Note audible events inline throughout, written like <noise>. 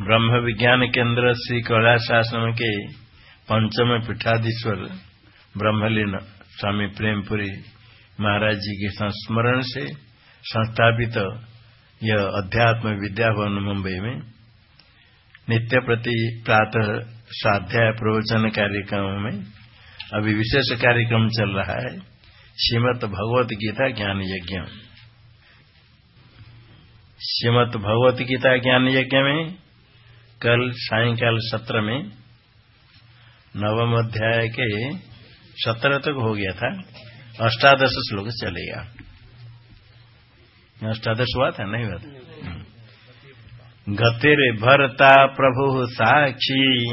ब्रह्म विज्ञान केंद्र श्री कैलाश आश्रम के पंचम पीठाधीश्वर ब्रह्मलीन स्वामी प्रेमपुरी महाराज जी के संस्मरण से संस्थापित यह अध्यात्म विद्या भवन मुंबई में नित्य प्रति प्रातः स्वाध्याय प्रवचन कार्यक्रम में अभी विशेष कार्यक्रम चल रहा है। श्रीमद भगवत गीता ज्ञान यज्ञ। श्रीमद भगवत गीता ज्ञान यज्ञ में कल सायकाल सत्र में नवम अध्याय के सत्रह तक हो गया था। अष्टादश श्लोक चलेगा। अष्टादश हुआ था नहीं हुआ था? गतिर भरता प्रभु साक्षी।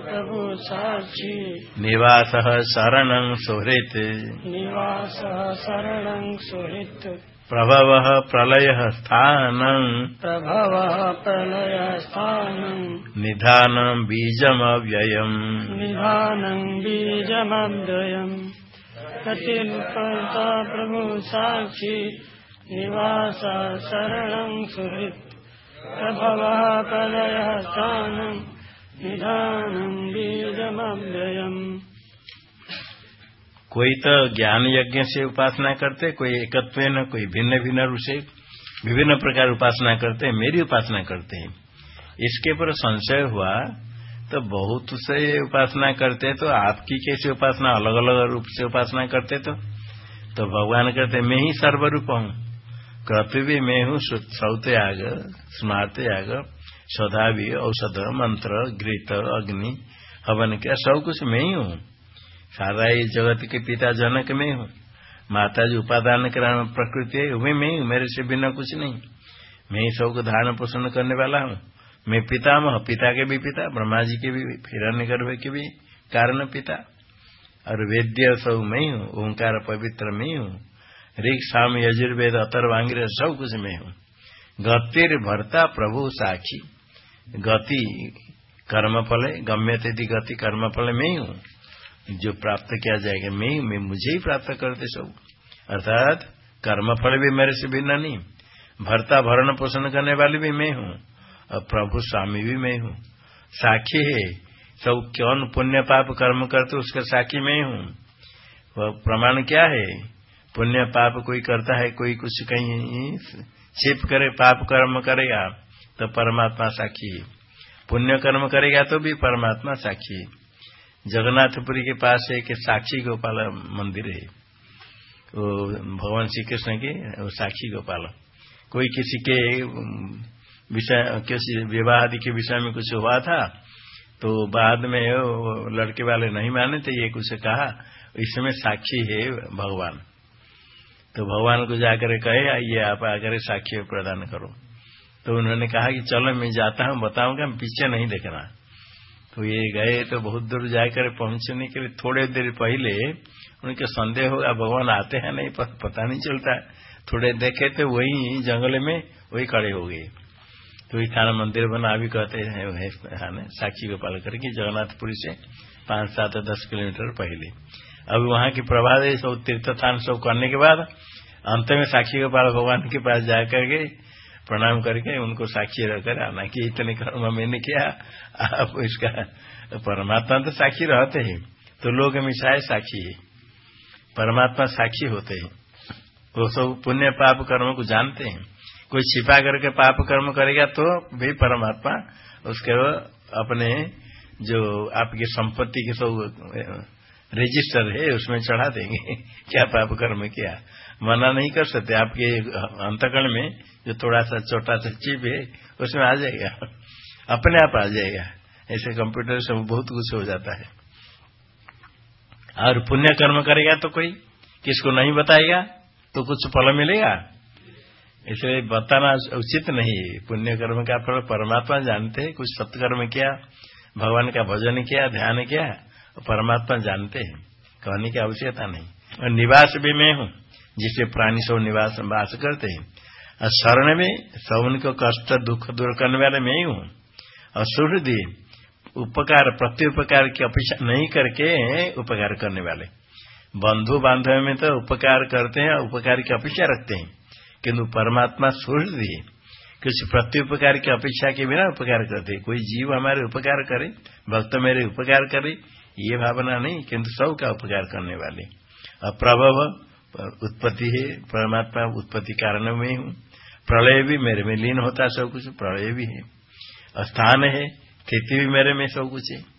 प्रभु साक्षी। निवास शरण सुहृत। निवास शरण सुहृत। प्रभवः प्रलयः स्थानम्। प्रभवः प्रलयस्थानम् निधानं बीजमव्ययम्। निधानं बीजमद्वयम् कतिपता प्रभु साक्षी निवासा शरणं सुहृत्। प्रभवः प्रलयस्थानं निधानम् बीजमद्वयम् कोई तो ज्ञान यज्ञ से उपासना करते, कोई एकत्व न, कोई भिन्न भिन्न रूप से विभिन्न प्रकार उपासना करते हैं मेरी उपासना करते हैं। इसके पर संशय हुआ तो बहुत से उपासना करते तो आपकी कैसे उपासना अलग अलग रूप से उपासना करते तो? तो भगवान कहते, मैं ही सर्वरूप हूँ। कहते भी मैं हूँ सौते आग स्मारते आग सदा भी औषध, मंत्र, घृत, अग्नि, हवन, क्या सब कुछ मैं ही हूँ। सारा ये जगत के पिता जनक में हूँ। माता जी उपादान कारण प्रकृति है, वही मैं हूँ, मेरे से बिना कुछ नहीं। मैं ही सबको धारण पोषण करने वाला हूँ। मैं पितामह पिता के भी पिता ब्रह्मा जी के भी, हिरण्य गर्भ के भी कारण पिता। और वेद्य सब मैं हूँ, ओंकार पवित्र मैं हूँ। ऋग शाम यजुर्वेद अतर्वांगिर सब कुछ मैं हूँ। गतिर भरता प्रभु साक्षी गति कर्मफल गम्य थे गति कर्मफल में ही हूँ। जो प्राप्त किया जाएगा, मैं मैं, मुझे ही प्राप्त करते सब। अर्थात, कर्मफल भी मेरे से भिन्न नहीं। भरता, भरण, पोषण करने वाले भी मैं हूँ, और प्रभु स्वामी भी मैं हूँ। साक्षी है, सब कौन पुण्य पाप कर्म करते उसका साक्षी मैं हूँ। वह प्रमाण क्या है? पुण्य पाप कोई करता है, कोई कुछ कहीं छिप करे, पाप कर्म करेगा तो परमात्मा साक्षी पुण्य कर्म करेगा तो भी परमात्मा साक्षी है। जगन्नाथपुरी के पास एक साक्षी गोपाल मंदिर है। वो भगवान श्री कृष्ण के साक्षी गोपाल। कोई किसी के विषय, किसी विवाह आदि के विषय में कुछ हुआ था तो बाद में लड़के वाले नहीं माने थे, ये कुछ कहा, इसमें साक्षी है भगवान। तो भगवान को जाकर कहे, आइए आप आकर साक्षी प्रदान करो। तो उन्होंने कहा कि चलो मैं जाता हूँ, बताऊँगा, पीछे नहीं देखना। तो ये गए तो बहुत दूर जाकर पहुँचने के लिए थोड़े देर पहले उनके संदेह होगा भगवान आते हैं नहीं, पर पता नहीं चलता। थोड़े देखे तो वही जंगल में वही खड़े हो गए। तो ये थाना मंदिर बना, अभी कहते हैं साक्षी गोपाल करके जगन्नाथपुरी से पाँच, सात, दस किलोमीटर पहले। अभी वहाँ की प्रभात सब तीर्थ स्थान सब करने के बाद अंत में साक्षी गोपाल भगवान के पास जाकर के प्रणाम करके उनको साक्षी रहकर आना कि इतने कर्म मैंने किया, आप इसका परमात्मा तो साक्षी रहते हैं। तो लोग मिशाए साक्षी है। परमात्मा साक्षी होते हैं। वो सब पुण्य पाप कर्म को जानते हैं। कोई छिपा करके पाप कर्म करेगा तो भी परमात्मा उसके अपने जो आपकी संपत्ति के सब रजिस्टर है, उसमें चढ़ा देंगे। <laughs> क्या पाप कर्म किया? मना नहीं कर सकते। आपके अंतकरण में जो थोड़ा सा छोटा सा चिप है, उसमें आ जाएगा। अपने आप आ जाएगा। ऐसे कंप्यूटर से बहुत कुछ हो जाता है। और पुण्य कर्म करेगा तो कोई? किसको नहीं बताएगा तो कुछ फल मिलेगा? इसलिए बताना उचित नहीं। है पुण्य कर्म का फल परमात्मा जानते हैं। कुछ सत्कर्म किया, भगवान का भजन किया, ध्यान किया, परमात्मा जानते हैं। कहने की आवश्यकता नहीं। और निवास भी मैं हूँ, जिससे प्राणी सब निवास, वास करते हैं। और शरण में सब उनको कष्ट, दुख, दूर करने वाले मैं ही हूँ। और सुहृदि उपकार, प्रत्युपकार की अपेक्षा नहीं करके उपकार करने वाले। बंधु बांधव में तो उपकार करते हैं और उपकार की अपेक्षा रखते हैं। किंतु परमात्मा सुहृदि कुछ प्रत्युपकार की अपेक्षा के बिना उपकार करते। कोई जीव हमारे उपकार करे, भक्त मेरे उपकार करे, ये भावना नहीं, किंतु सब का उपकार करने वाले। और प्रभव उत्पत्ति है, परमात्मा उत्पत्ति कारण में हूँ। प्रलय भी मेरे में लीन होता है, सब कुछ प्रलय भी है। स्थान है, खेती भी मेरे में सब कुछ है।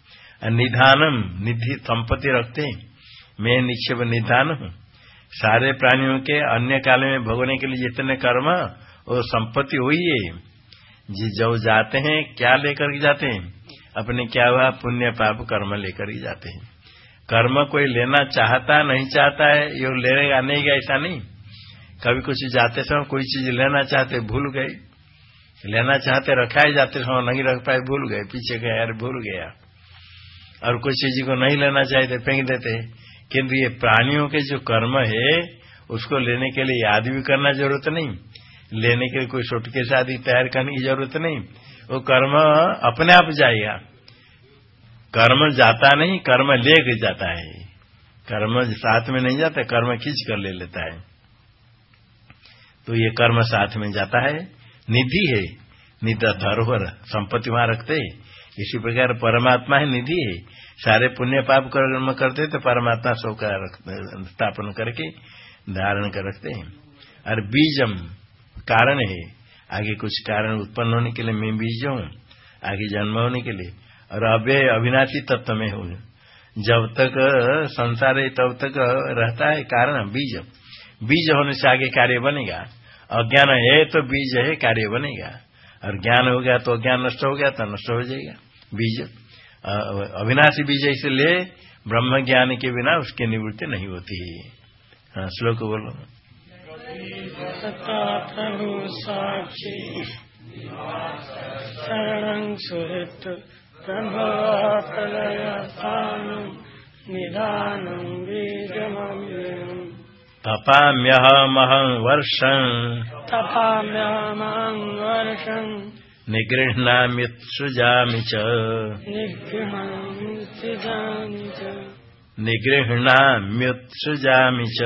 निधानम, निधि, संपत्ति रखते हैं। मैं निक्षेप निधान हूँ। सारे प्राणियों के अन्य काल में भोगने के लिए जितने कर्म और संपत्ति हुई है, जी जब जाते हैं, क्या लेकर के जाते हैं? अपने क्या हुआ? पुण्य पाप कर्म लेकर ही जाते हैं। कर्म कोई लेना चाहता, नहीं चाहता है, ये लेगा नहीं ऐसा नहीं। कभी कुछ जाते समय कोई चीज़ लेना चाहते, भूल गई लेना चाहते रखा ही जाते समय नहीं रख पाए, भूल गए, पीछे गए यार भूल गया। और कोई चीज़ को नहीं लेना चाहते, फेंक देते। किंतु ये प्राणियों के जो कर्म है, उसको लेने के लिए याद भी करना ज़रूरत नहीं। लेने के लिए कोई सुटकेस आदि तैयार करने की ज़रूरत नहीं। वो कर्म अपने आप जाएगा। कर्म जाता नहीं, कर्म ले जाता है। कर्म साथ में नहीं जाता, कर्म खींच कर ले लेता है। तो ये कर्म साथ में जाता है। निधि है। निधि धरोहर, संपत्ति वहाँ रखते इसी प्रकार परमात्मा है निधि है। सारे पुण्य पाप कर्म करते तो परमात्मा सौ का स्थापन करके धारण कर रखते हैं। और बीजम कारण है। आगे कुछ कारण उत्पन्न होने के लिए मैं बीज हूँ। आगे जन्म होने के लिए। और अव्य अविनाशी तत्व में हूँ। जब तक संसार है, तब तक रहता है कारण बीज बीज होने से आगे कार्य बनेगा। अज्ञान है तो बीज है, कार्य बनेगा। और ज्ञान हो गया तो अज्ञान नष्ट हो गया तो नष्ट हो जाएगा। बीज। अविनाशी बीज इसलिए ब्रह्म ज्ञान के बिना उसकी निवृत्ति नहीं होती। है, श्लोक बोलो। साक्षी। शरणं बीजमव्ययम् तपाम्यहमहं वर्षम् तपाम्यहमहं वर्षम् निगृह्णाम्युत्सृजामि च। निगृह्णामि सृजामि च। निगृह्णाम्युत्सृजामि च।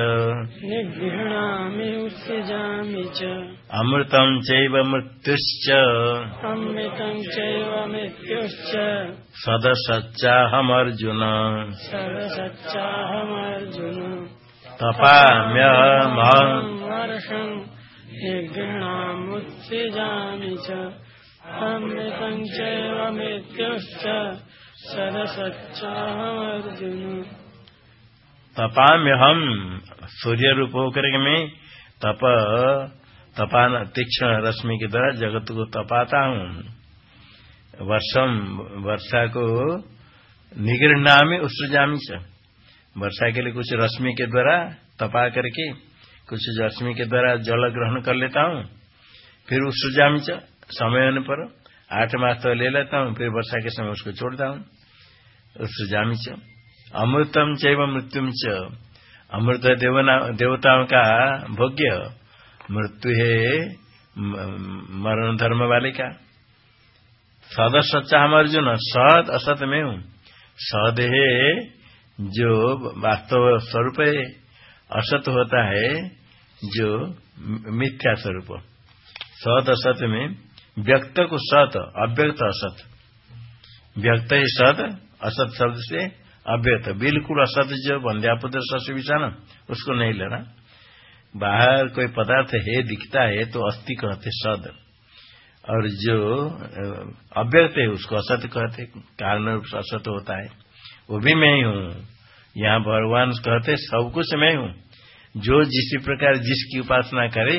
निगृह्णामि उत्सृजामि च। अमृतं चैव मृत्युश्च। अमृतं चैव मृत्युश्च। सदसच्चाहमर्जुन। सर्वसच्चाहमर्जुन तपाम्यहमहं वर्षं च अमृतं चैव मृत्युश्च सदसच्चाहमर्जुन तपाम्य हम सूर्य रूप होकर के मैं तप तपान तीक्ष्ण रश्मि के द्वारा जगत को तपाता। हूँ वर्षम वर्षा को निगृहणा में उत्सृजामी से वर्षा के लिए कुछ रश्मि के द्वारा तपा करके, कुछ रश्मि के द्वारा जल ग्रहण कर लेता हूँ। फिर उत्सृजामी से समय होने पर आठ मास तो ले लेता हूँ, फिर वर्षा के समय उसको छोड़ता हूँ। उत्सृजामी च, अमृतम चैव मृत्युम च, अमृत देवताओं का भोग्य, मृत्यु है मरण धर्म वाले का। सद सच्चा हम अर्जुन, सद असत में हूँ। सद है जो वास्तव स्वरूप असत होता है, जो मिथ्या स्वरूप। सत असत में व्यक्त को सत, अव्यक्त असत। व्यक्त है सत, असत शब्द से अव्यक्त। बिल्कुल असत जो बंध्यापुत्र सस विषाण उसको नहीं लेना। बाहर कोई पदार्थ है, दिखता है तो अस्थि कहते सद। और जो अव्यक्त है, उसको असत कहते। कारण रूप से असत होता है। वो भी मैं ही हूँ। यहाँ भगवान कहते सब कुछ मैं हूँ। जो जिस प्रकार जिसकी उपासना करे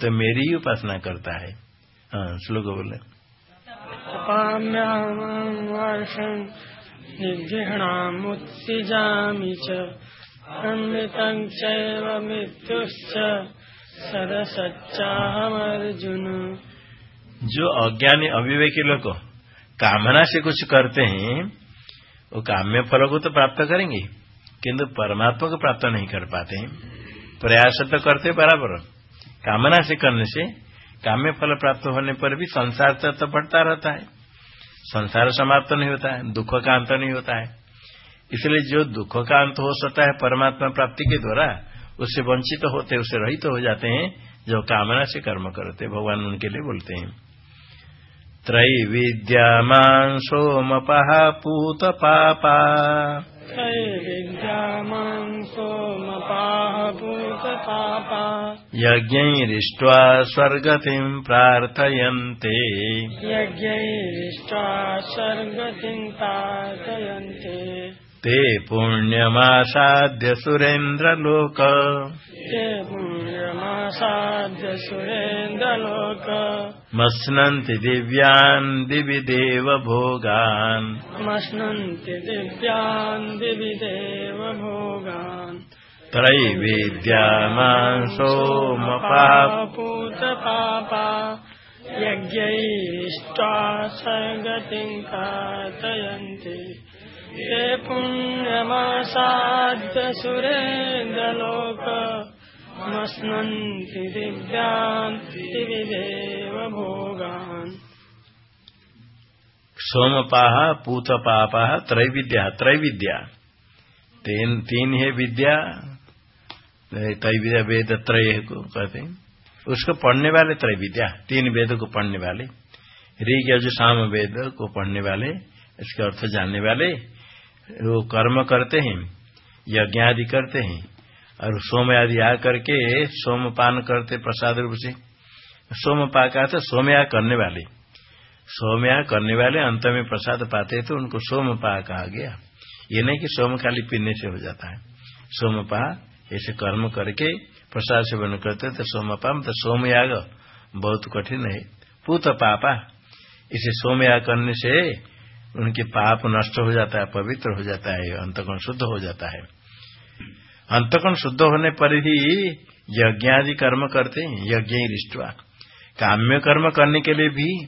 तो मेरी ही उपासना करता है। हाँ श्लोक बोले। निर्गृह्णामुत्सिजामि च अमृतं चैव मृत्युश्च सदसच्चाहमर्जुन जो अज्ञानी अविवेकी लोग कामना से कुछ करते हैं वो काम्य फल को तो प्राप्त करेंगे, किंतु परमात्मा को प्राप्त नहीं कर पाते प्रयास तो करते बराबर। कामना से करने से काम्य फल प्राप्त होने पर भी संसार तो बढ़ता रहता है। संसार समाप्त तो नहीं होता है, दुख का अंत नहीं होता है। इसलिए जो दुख का अंत हो सकता है परमात्मा प्राप्ति के द्वारा, उससे वंचित तो होते, उससे रहित तो हो जाते हैं, जो कामना से कर्म करते भगवान उनके लिए बोलते हैं। त्रैविद्यामान् सोमपः पूतपापा। त्रैविद्यामान् सोमपाहभूतपापा यज्ञैरिष्ट्वा स्वर्गतिम् प्रार्थयन्ते। यज्ञैरिष्ट्वा स्वर्गतिं प्रार्थयन्ते ते पुण्यमासाद्य सुरेन्द्रलोक। ते पुण्यमासाद्य सुरेन्द्रलोक। मस्नन्ति दिव्यान् दिवि देवभोगान् मश्नन्ति दिव्यान् दिवि देवभोगान् त्रैवेद्यामान् सोमपाप पूतपापा यज्ञैष्टा सगतिं कातयन्ति ते पुण्यमासाद्य सुरेन्द्रलोक मश्नन्ति दिव्यान् दिवि देवभोगान् सोमपाह पूतपापा, त्रैविद्या त्रैविद्या। तीन तीन है विद्या, त्रैविद्या वेद त्रय को कहते हैं। उसको पढ़ने वाले त्रैविद्या, तीन वेद को पढ़ने वाले। ऋग यजु साम वेद को पढ़ने वाले, इसके अर्थ जानने वाले। वो कर्म करते हैं यज्ञ आदि करते हैं, और सोम आदि आ करके सोम पान करते प्रसाद रूप से। सोमपा का तो सोमया करने वाले। सोमया करने वाले अंत में प्रसाद पाते तो उनको सोम पा कहा गया। ये नहीं कि सोम खाली पीने से हो जाता है। सोम पा ऐसे कर्म करके प्रसाद सेवन करते तो सोमपा मतलब सोमयाग, बहुत कठिन है। पूत पापा, इसे सोमयाग करने से उनके पाप नष्ट हो जाता है, पवित्र हो जाता है अंतकोण शुद्ध हो जाता है। अंतकोण शुद्ध होने पर ही यज्ञ आदि कर्म करते हैं, यज्ञ ही रिष्टवा। काम्य कर्म करने के लिए भी,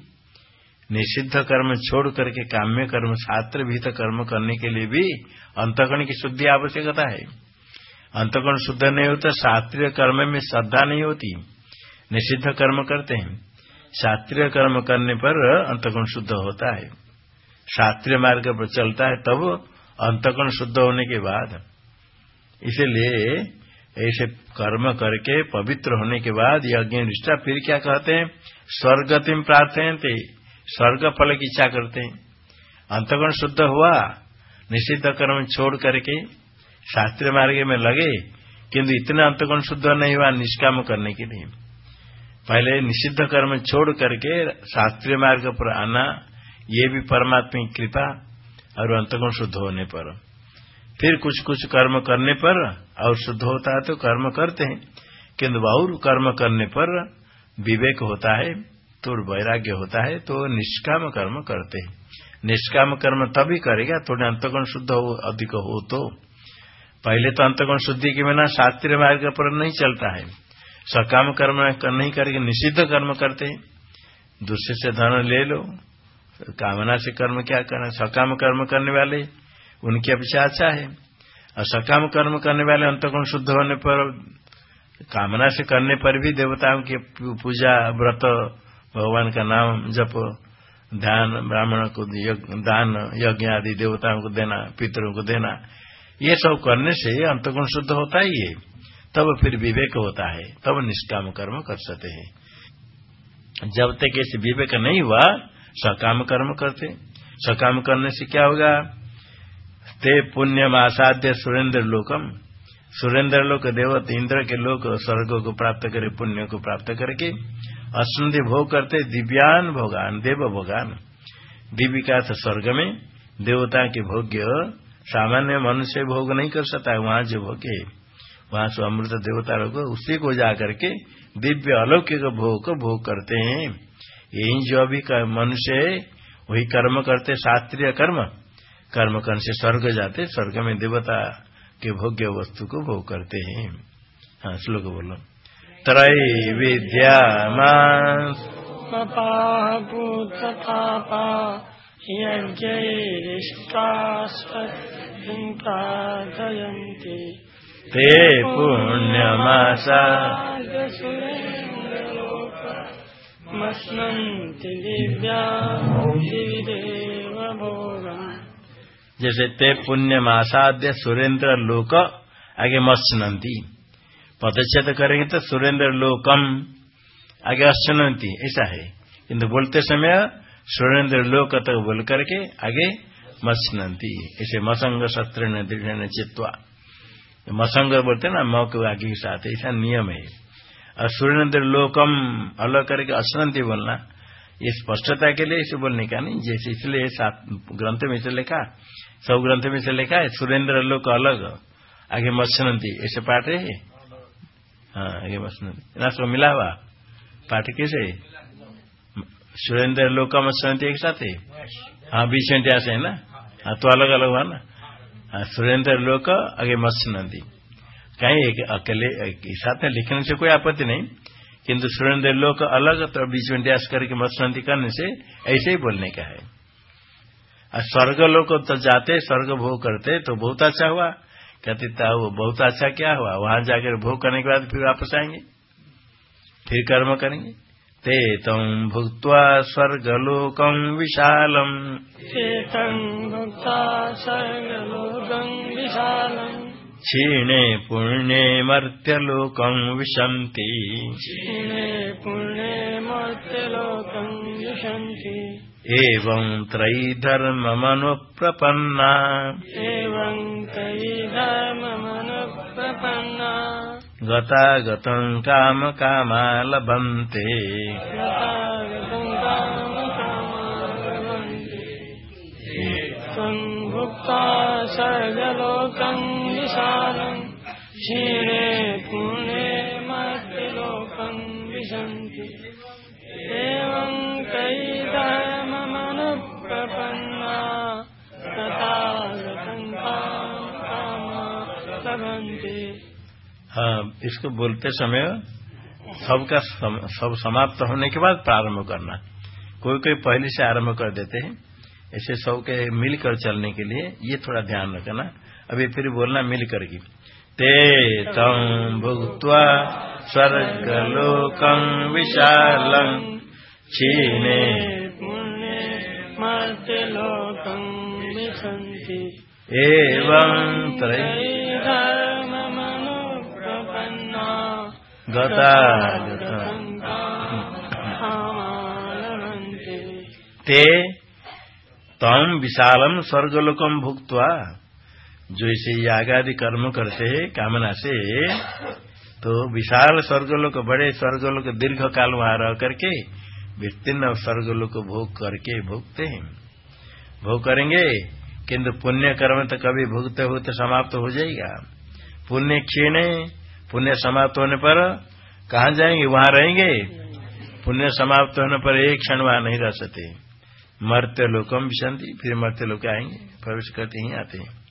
निषिद्ध कर्म छोड़ करके काम्य कर्म शास्त्र भीत कर्म करने के लिए भी अंतकण की शुद्धि आवश्यकता है। अंतकण शुद्ध नहीं होता, शास्त्रीय कर्म में श्रद्धा नहीं होती, निषिद्ध कर्म करते हैं। शास्त्रीय कर्म करने पर अंतकण शुद्ध होता है। शास्त्रीय मार्ग पर चलता है, तब अंतकण शुद्ध होने के बाद। इसलिए ऐसे कर्म करके पवित्र होने के बाद यज्ञ निष्ठा, फिर क्या कहते हैं? स्वर्गतिम प्रार्थयते स्वर्ग फल की इच्छा करते हैं। अंतगुण शुद्ध हुआ, निषिद्ध कर्म छोड़ करके शास्त्रीय मार्ग में लगे, किंतु इतना अंतगुण शुद्ध नहीं हुआ निष्काम करने के लिए। पहले निषिद्ध कर्म छोड़ करके शास्त्रीय मार्ग पर आना ये भी परमात्मा की कृपा और अंतगुण शुद्ध होने पर। फिर कुछ कुछ कर्म करने पर, और शुद्ध होता है तो कर्म करते हैं। किंतु और कर्म करने पर विवेक होता है तो वैराग्य होता है तो निष्काम कर्म करते हैं। निष्काम कर्म तभी करेगा थोड़े अंतगुण शुद्ध हो, अधिक हो तो। पहले तो अंतगुण शुद्धि के बिना शास्त्रीय मार्ग पर नहीं चलता है। सकाम कर्म नहीं करके निषिद्ध कर्म करते हैं। दूसरे से धन ले लो कामना से कर्म क्या करना? सकाम कर्म करने वाले, उनकी अपेक्षा अच्छा है। और सकाम कर्म करने वाले अंतगुण शुद्ध होने पर, कामना से करने पर भी देवताओं की पूजा, व्रत, भगवान का नाम जप, ध्यान, ब्राह्मण को दान, यज्ञ आदि देवताओं को देना, पितरों को देना, ये सब करने से अंतगुण शुद्ध होता ही है। तब फिर विवेक होता है। तब निष्काम कर्म कर सकते हैं। जब तक ऐसे विवेक नहीं हुआ सकाम कर्म करते। सकाम करने से क्या होगा? ते पुण्यम आसाध्य सुरेंद्र लोकम। सुरेंद्र लोक देवत इंद्र के लोक स्वर्ग को प्राप्त करे, पुण्य को प्राप्त करके असंधि भोग करते, दिव्यान भोगान, देव भोगान। दिव्य का स्वर्ग में देवता के भोग्य सामान्य मनुष्य भोग नहीं कर सकता है वहाँ जो भोग, वहाँ से अमृत देवता लोग, उसी को जा करके दिव्य अलौकिक भोग को भोग करते हैं। यही जो अभी मनुष्य है वही कर्म करते शास्त्रीय कर्म। कर्म करने से स्वर्ग जाते स्वर्ग में देवता के भोग्य वस्तु को भोग करते हैं। हाँ श्लोक बोलो। त्रय विद्या ते पुण्यमासा। मश्नन्ति जैसे ते पुण्य पुण्यमासाद्य सुरेंद्र लोक आगे मत्स्यनंती। पदच्छेद करेंगे तो सुरेंद्र लोकम आगे अश्वनंती, ऐसा है। किंतु बोलते समय सुरेंद्र लोक तक बोल करके आगे मत्स्यनंती, ऐसे मसंग शस्त्र न दृढ़ चित्वा। मसंग बोलते ना मौ के आगे के साथ, ऐसा नियम है। और लोकम अलग करके अशनंती बोलना। ये स्पष्टता के लिए इसे बोलने का नहीं। जैसे इसलिए सात ग्रंथ में से लिखा सब ग्रंथ में से लिखा है सुरेंद्र लोक अलग। आगे मत्स्यनंती ऐसे पाठ है हाँ आगे मत्स्यनंती ना सब मिला हुआ? पाठ कैसे? सुरेंद्र लोक मत्स्यनंती एक साथ है? हाँ बीच में है ना? हाँ तो अलग अलग हुआ ना। हाँ सुरेंद्र लोक, आगे मत्स्य कहीं अकेले साथ में लिखने से कोई आपत्ति नहीं, किंतु सुरेंद्र लोक अलग तो बीच में ड्यास करके नदी करने से ऐसे ही बोलने का है। और स्वर्ग लोग तो जाते, स्वर्ग भोग करते तो बहुत अच्छा हुआ। कहते वो बहुत अच्छा क्या हुआ? वहाँ जाकर भोग करने के बाद फिर वापस आएँगे? फिर कर्म करेंगे? ते तम् भुक्त्वा स्वर्गलोकम् विशालम्। चेतम् भुक्ता स्वर्गलोकम् विशालम्। क्षीणे पुण्ये मर्त्यलोकम् विशन्ति। क्षीणे पुण्ये मर्त्यलोकम् विशन्ति। एवम् त्रयीधर्ममनुप्रपन्ना। एवम् त्रयीधर्ममनुप्रपन्ना। गतागतम् काम कामा लभन्ते भुक्ता सर्गलोकम् मध्यलोकम् विशन्ति। गतम् हाँ इसको बोलते समय सबका सम, सब समाप्त होने के बाद प्रारंभ करना। कोई कोई पहले से आरंभ कर देते हैं। ऐसे सब के मिलकर चलने के लिए ये थोड़ा ध्यान रखना। अभी फिर बोलना मिल करके। ते तम भुक्त्वा स्वर्गलोकम विशालम क्षीणे एवं त्रय धर्ममनुप्रपन्ना गतागतम् कामालभन्ते ते तम विशालम स्वर्गलोकम भुक्तवा जो इसे यागादि कर्म करते हैं, कामना से तो विशाल स्वर्गलोक, बड़े स्वर्गलोक दीर्घ काल वहाँ रह करके, विस्तीर्ण स्वर्गलोक भोग करके भोगते हैं। भोग करेंगे, किंतु पुण्य कर्म तो कभी भोगते हो तो समाप्त हो जाएगा। पुण्य क्षीणे पुण्य समाप्त होने पर कहा जाएँगे? वहाँ रहेंगे। पुण्य समाप्त होने पर एक क्षण वहाँ नहीं रह सकते। मर्त्य लोकम विशांति, फिर मर्त्य लोग आएँगे, प्रवेश करते ही आते हैं।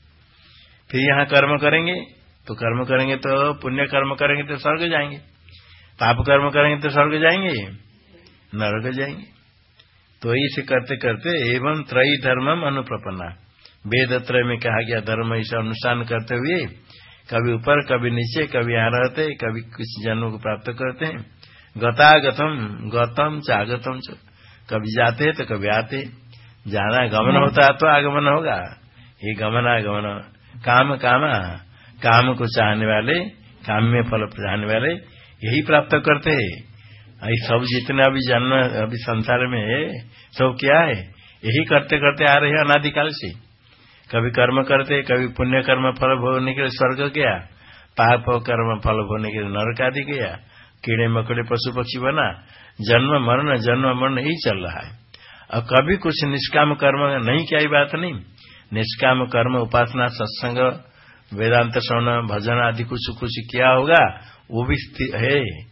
फिर यहाँ कर्म करेंगे तो कर्म करेंगे तो पुण्य कर्म करेंगे तो स्वर्ग जाएँगे। पाप कर्म करेंगे तो स्वर्ग जाएँगे नरक जाएँगे। तो इसे करते करते एवं त्रयी धर्मम अनुप्रपन्ना। वेद त्रय में कहा गया धर्म इसे अनुष्ठान करते हुए कभी ऊपर कभी नीचे कभी यहाँ रहते कभी कुछ जन्म को प्राप्त करते हैं। गतागतम गतम चागतम च। कभी जाते तो कभी आते। जाना गमन होता है तो आगमन होगा। ये गमन आगमन काम, कामा काम को चाहने वाले काम में फल चाहने वाले, यही प्राप्त करते। हैं सब जितने अभी जन्म, अभी संसार में है, सब क्या है? यही करते करते आ रहे अनादिकाल से। कभी कर्म करते, कभी पुण्य कर्म फल भोगने के लिए स्वर्ग गया। पाप कर्म फल भोगने के लिए नरक आदि गया। कीड़े, मकड़े पशु पक्षी बना। जन्म, मरण जन्म, मरण यही चल रहा है। और कभी कुछ निष्काम कर्म नहीं क्या बात नहीं। निष्काम कर्म, उपासना, सत्संग, वेदांत श्रवण, भजन आदि कुछ कुछ किया होगा, वो भी है।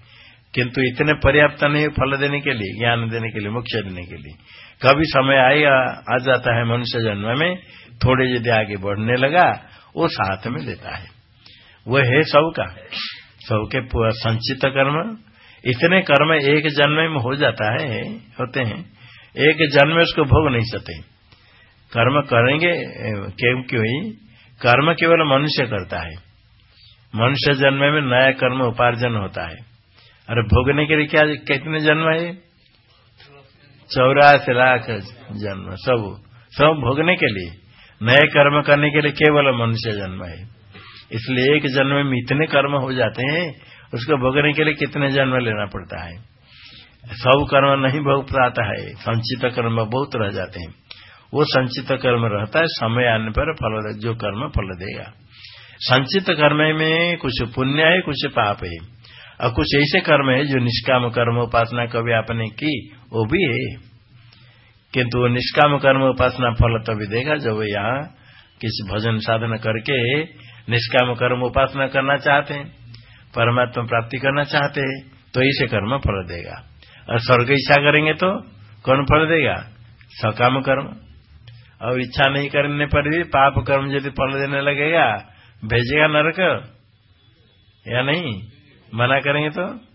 किंतु इतने पर्याप्त नहीं फल देने के लिए, ज्ञान देने के लिए मुख्य देने के लिए। कभी समय आएगा आ जाता है मनुष्य जन्म में, थोड़े यदि आगे बढ़ने लगा, वो साथ में देता है। वो है सबका। सबके संचित कर्म। इतने कर्म एक जन्म में हो जाता है, होते हैं। एक जन्म में उसको भोग नहीं सकते। कर्म करेंगे क्यों क्यों ही? कर्म केवल मनुष्य करता है। मनुष्य जन्म में नया कर्म उपार्जन होता है। और भोगने के लिए क्या, कितने जन्म है? चौरासी लाख जन्म, सब सब भोगने के लिए। नए कर्म करने के लिए केवल मनुष्य जन्म है। इसलिए एक जन्म में इतने कर्म हो जाते हैं, उसको भोगने के लिए कितने जन्म लेना पड़ता है? सब कर्म नहीं भोग पाता है, संचित कर्म बहुत रह जाते हैं। वो संचित कर्म रहता है, समय आने पर फल जो कर्म फल देगा। संचित कर्म में कुछ पुण्य है, कुछ पाप है। और कुछ ऐसे कर्म है, जो निष्काम कर्म उपासना कभी आपने की, वो भी है। किंतु निष्काम कर्म उपासना फल तभी देगा, जब यहाँ किसी भजन साधन करके निष्काम कर्म उपासना करना चाहते हैं, परमात्मा प्राप्ति करना चाहते हैं तो ऐसे कर्म फल देगा। और स्वर्ग इच्छा करेंगे तो कौन फल देगा? सकाम कर्म। और इच्छा नहीं करने पर भी, पाप कर्म यदि फल देने लगेगा, भेजेगा नरक? या नहीं? मना करेंगे तो?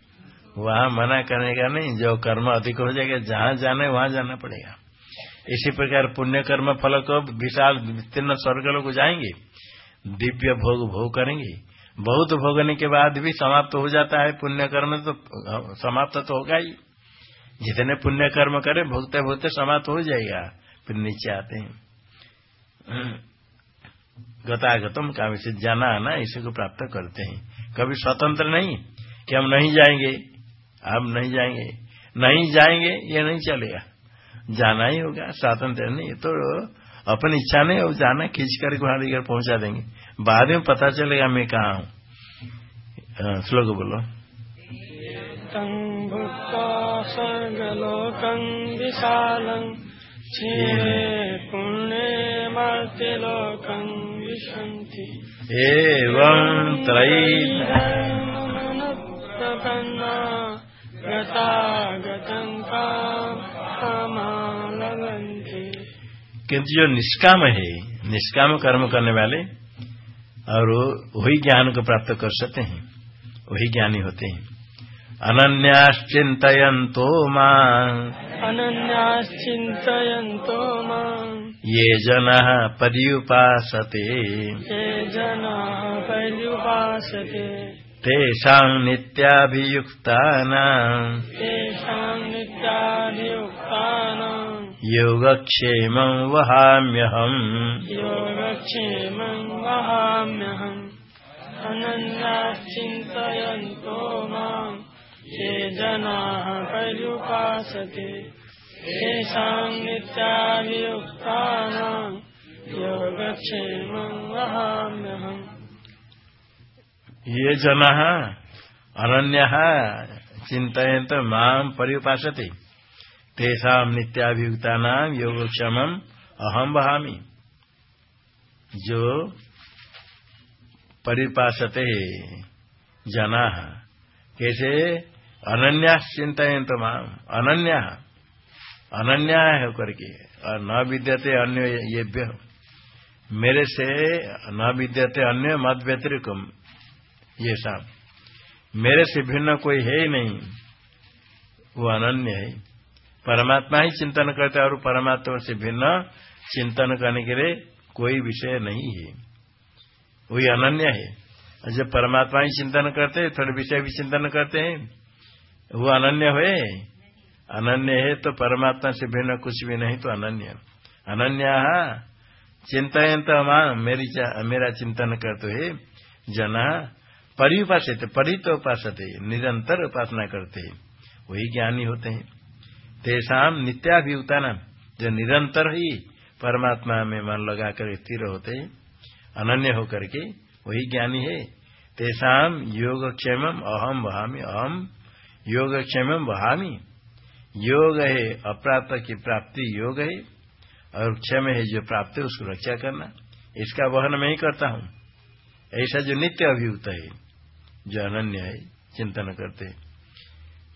वहाँ मना करेगा नहीं। जो कर्म अधिक हो जाएगा, जहाँ जाना है, वहाँ जाना पड़ेगा। इसी प्रकार पुण्य कर्म फल को विशाल विस्तीर्ण स्वर्ग लोग जाएँगे। दिव्य भोग भोग करेंगे। बहुत भोगने के बाद भी समाप्त हो जाता है पुण्य कर्म तो समाप्त तो होगा ही। जितने पुण्य कर्म करे भोगते भोगते समाप्त हो जाएगा। फिर नीचे आते हैं। गतागतम काम से जाना आना, इसी को प्राप्त करते हैं। कभी स्वतंत्र नहीं कि हम नहीं जाएँगे, हम नहीं जाएँगे नहीं जाएँगे, ये नहीं चलेगा। जाना ही होगा, स्वतंत्र नहीं तो अपनी इच्छा नहीं और जाना, खींच कर वहाँ लेकर पहुँचा देंगे। बाद में पता चलेगा, मैं कहा हूँ। श्लोक बोलो। सर्गलोकं विशालं। विशन्ति। एवं कामालगन्ति किंतु जो निष्काम है निष्काम कर्म करने वाले और वही ज्ञान को प्राप्त कर सकते हैं वही ज्ञानी होते हैं। अनन्याश्चिन्तयन्तो माम्। अनन्याश्चिन्तयन्तो माम्। ये जनाः पर्युपासते। ये जनाः पर्युपासते। तेषाम् नित्याभियुक्तानाम्। तेषां नित्याभियुक्तानाम्। योगक्षेमम् वहाम्यहम्। योगक्षेमं वहाम्यहम्। अनन्याश्चिन्तयन्तो माम्। ये जनाः पर्युपासते। तेषां नित्याभियुक्तानाम् योगक्षेमं वहाम्यहम्। ये जनाः अनन्यः चिन्तयन्त माम् पर्युपासते। तेषाम् नित्याभियुक्तानाम् योगक्षेमम् अहम् वहामि। जो परिपासते। जना कैसे अनन्या चिंतन तो माम अनन्या अनन्या होकर के। और न विद्यते अन्य ये मेरे से न विद्यते अन्य मत व्यतिरिकम, ये सब मेरे से भिन्न कोई है ही नहीं, वो अनन्य है। परमात्मा ही चिंतन करते और परमात्मा से भिन्न चिंतन करने के लिए कोई विषय नहीं है। वही अनन्य है। जब परमात्मा ही चिंतन करते हैं, थोड़े विषय भी चिंतन करते हैं वो अनन्य हुए? अनन्य है तो परमात्मा से भिन्न कुछ भी नहीं तो अनन्य। अनन्य चिंतन तो मेरी मेरा चिंतन करते है जना परिपासित परित उपासते निरंतर उपासना करते है। वही ज्ञानी होते हैं। तेसाम नित्याभियुक्ता नाम, जो निरंतर ही परमात्मा में मन लगाकर स्थिर होते हैं, अनन्य होकर के वही ज्ञानी है। तेसाम योगक्षेम अहम वहामी अहम योगक्षेम वहामी। योग है अप्राप्त की प्राप्ति योग है, और क्षम है जो प्राप्त है उसको रक्षा करना। इसका वहन मैं ही करता हूँ। ऐसा जो नित्य अभियुक्त है, जो अनन्य है, चिंतन करते हैं।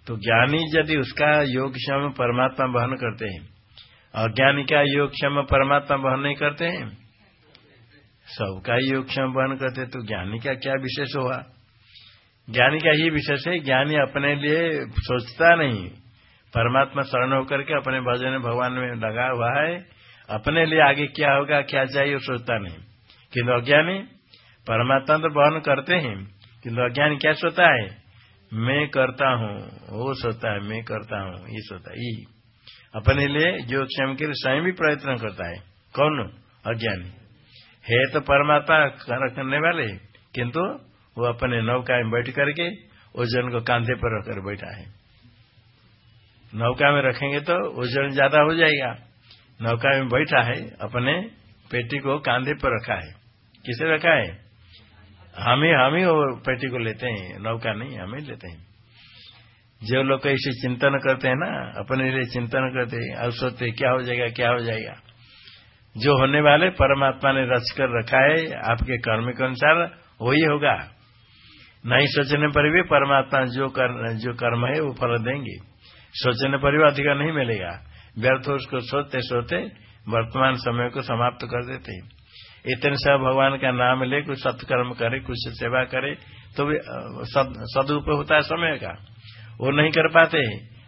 तो ज्ञानी यदि उसका योग क्षम परमात्मा वहन करते हैं, अज्ञानी का योग क्षम परमात्मा वहन नहीं करते हैं, सबका योग क्षम वहन करते तो ज्ञानी का क्या विशेष हुआ ज्ञानी का ही विशेष है, ज्ञानी अपने लिए सोचता नहीं। परमात्मा शरण होकर के अपने भजन भगवान में लगा हुआ है। अपने लिए आगे क्या होगा, क्या चाहिए, वो सोचता नहीं। किंतु अज्ञानी, परमात्मा तो वहन करते हैं। किंतु अज्ञानी क्या सोता है? मैं करता हूँ, वो सोता है, मैं करता हूँ, ये सोता है, यही। अपने लिए जो क्षम के लिए स्वयं भी प्रयत्न करता है। कौन? अज्ञानी। है तो परमात्मा करने वाले। किंतु वो अपने नौका में बैठ करके ओजन को कांधे पर रखकर बैठा है। नौका में रखेंगे तो ओजन ज़्यादा हो जाएगा। नौका में बैठा है, अपने पेटी को कांधे पर रखा है। किसे रखा है? हम ही हम ही वो पेटी को लेते हैं। नौका नहीं, हम ही लेते हैं। जो लोग ऐसे चिंतन करते हैं ना, अपने लिए चिंतन करते हैं, अब सोचते क्या हो जाएगा, क्या हो जाएगा। जो होने वाले परमात्मा ने रच कर रखा है, आपके कर्म के अनुसार वही होगा। नहीं सोचने पर भी परमात्मा जो कर, जो कर्म है वो फल देंगे। सोचने पर भी अधिकार नहीं मिलेगा। व्यर्थ उसको सोचते सोचते वर्तमान समय को समाप्त कर देते हैं। इतने सब भगवान का नाम ले कुछ सत्कर्म करे कुछ सेवा करे तो भी सदुप होता है समय का। वो नहीं कर पाते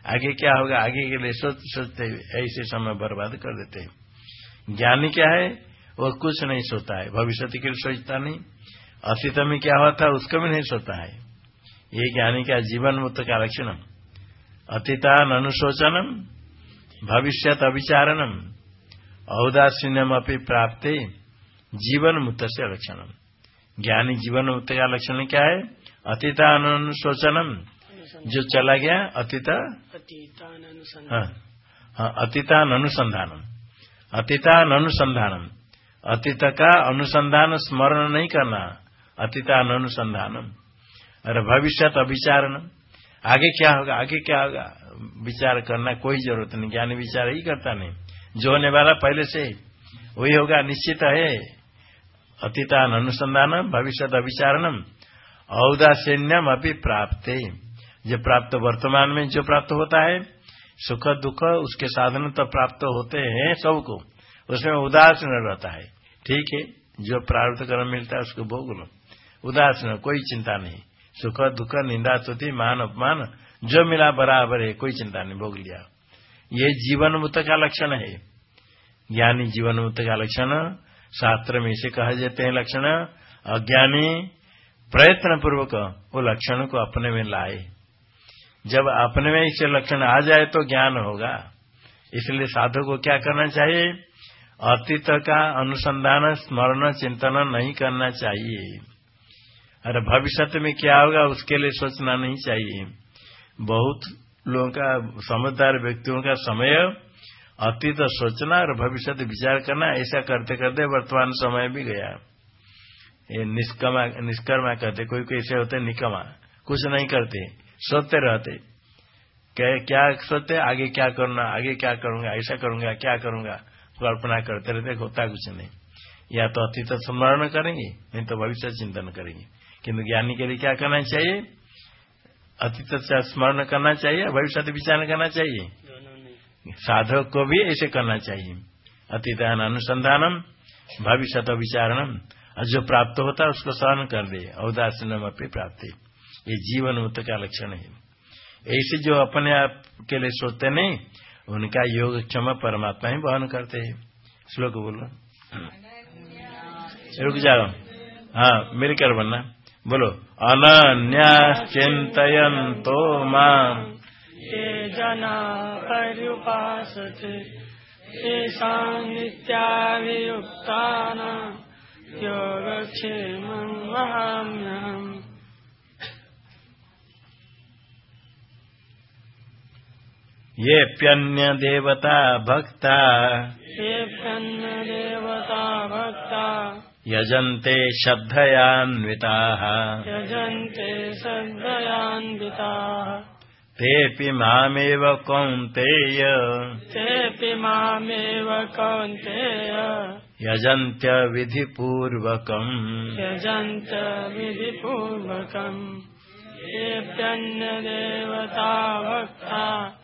आगे क्या होगा? आगे के लिए सोच सोचते ऐसे समय बर्बाद कर देते हैं। ज्ञानी क्या है? वो कुछ नहीं सोता है। भविष्य के लिए सोचता नहीं। अतीत में क्या हुआ था उसको भी नहीं सोता है। ये ज्ञानी का जीवन मुक्त का लक्षण अतीतान अनुशोचनम भविष्य अभिचारणम औदासीनम अपनी प्राप्त जीवन मुक्त से लक्षण ज्ञानी जीवन मुक्त का लक्षण क्या है? अतीतान अनुशोचनम जो चला गया अतीत। हाँ, हाँ अतीतान अनुसंधानम। अतीतान अनुसंधानम। अतीत का अनुसंधान स्मरण नहीं करना। अतीतान अनुसंधानम और भविष्य अभिचारण आगे क्या होगा? आगे क्या होगा? विचार करना कोई ज़रूरत नहीं। ज्ञान विचार ही करता नहीं। जो होने वाला पहले से वही होगा, निश्चित है। अतीतान अनुसंधान भविष्य अभिचारणम, औदासीन्यम अभी प्राप्त। जो प्राप्त वर्तमान में जो प्राप्त होता है, सुख दुख उसके साधन तो प्राप्त होते हैं सबको। उसमें उदासीन रहता है। ठीक है? जो प्रार्थ कर्म मिलता है उसको भोग लो। उदासीन कोई चिंता नहीं। सुख दुख निंदा स्तुति, मान अपमान, जो मिला बराबर है, कोई चिंता नहीं, भोग लिया। ये जीवन मुक्त का लक्षण है। ज्ञानी जीवन मुक्त का लक्षण, शास्त्र में इसे कहा जाते हैं लक्षण। अज्ञानी प्रयत्न पूर्वक वो लक्षण को अपने में लाए। जब अपने में इसे लक्षण आ जाए तो ज्ञान होगा। इसलिए साधु को क्या करना चाहिए? अतीत का अनुसंधान, स्मरण, चिंतन नहीं करना चाहिए। अरे भविष्य में क्या होगा उसके लिए सोचना नहीं चाहिए। बहुत लोगों का समझदार व्यक्तियों का समय अतीत सोचना और भविष्य विचार करना ऐसा करते करते वर्तमान समय भी गया। ये निष्कमा निष्कर्मा करते कोई कोई ऐसे होते निकमा। कुछ नहीं करते सोचते रहते। क्या, क्या सोचते आगे क्या करना आगे क्या करूँगा ऐसा करूँगा क्या करूँगा कल्पना करते रहते होता कुछ नहीं। या तो अतीत स्मरण करेंगे नहीं तो भविष्य चिंतन करेंगे। किंतु ज्ञानी के लिए क्या करना चाहिए? अतीत से स्मरण करना चाहिए भविष्य विचार करना चाहिए? साधक को भी ऐसे करना चाहिए। अतीत अनुसंधानम भविष्य विचारणम। और जो प्राप्त होता है उसको सहन कर दे औदासीनम अपनी प्राप्ति। ये जीवन मुक्त का लक्षण है। ऐसे जो अपने आप के लिए सोचते नहीं उनका योग क्षम परमात्मा ही वहन करते हैं। श्लोक बोलो। रुक जाओ। हाँ मिलकर बनना। बोलो। अनन्याश्चिन्तयन्तो माम्। ये जना पर्युपासते तेषाम् नित्याभियुक्तानाम् योगक्षेमम् वहाम्यहम्। येऽप्यन्यदेवता भक्ता। येऽप्यन्यदेवता भक्ता। यजन्ते श्रद्धयान्विताः यजन्ते श्रद्धयान्विताः तेऽपि मामेव कौन्तेय। तेऽपि मामेव कौन्तेय। यजन्त्य विधिपूर्वकम् यजन्त विधिपूर्वकम् येऽप्यन्यदेवता भक्ता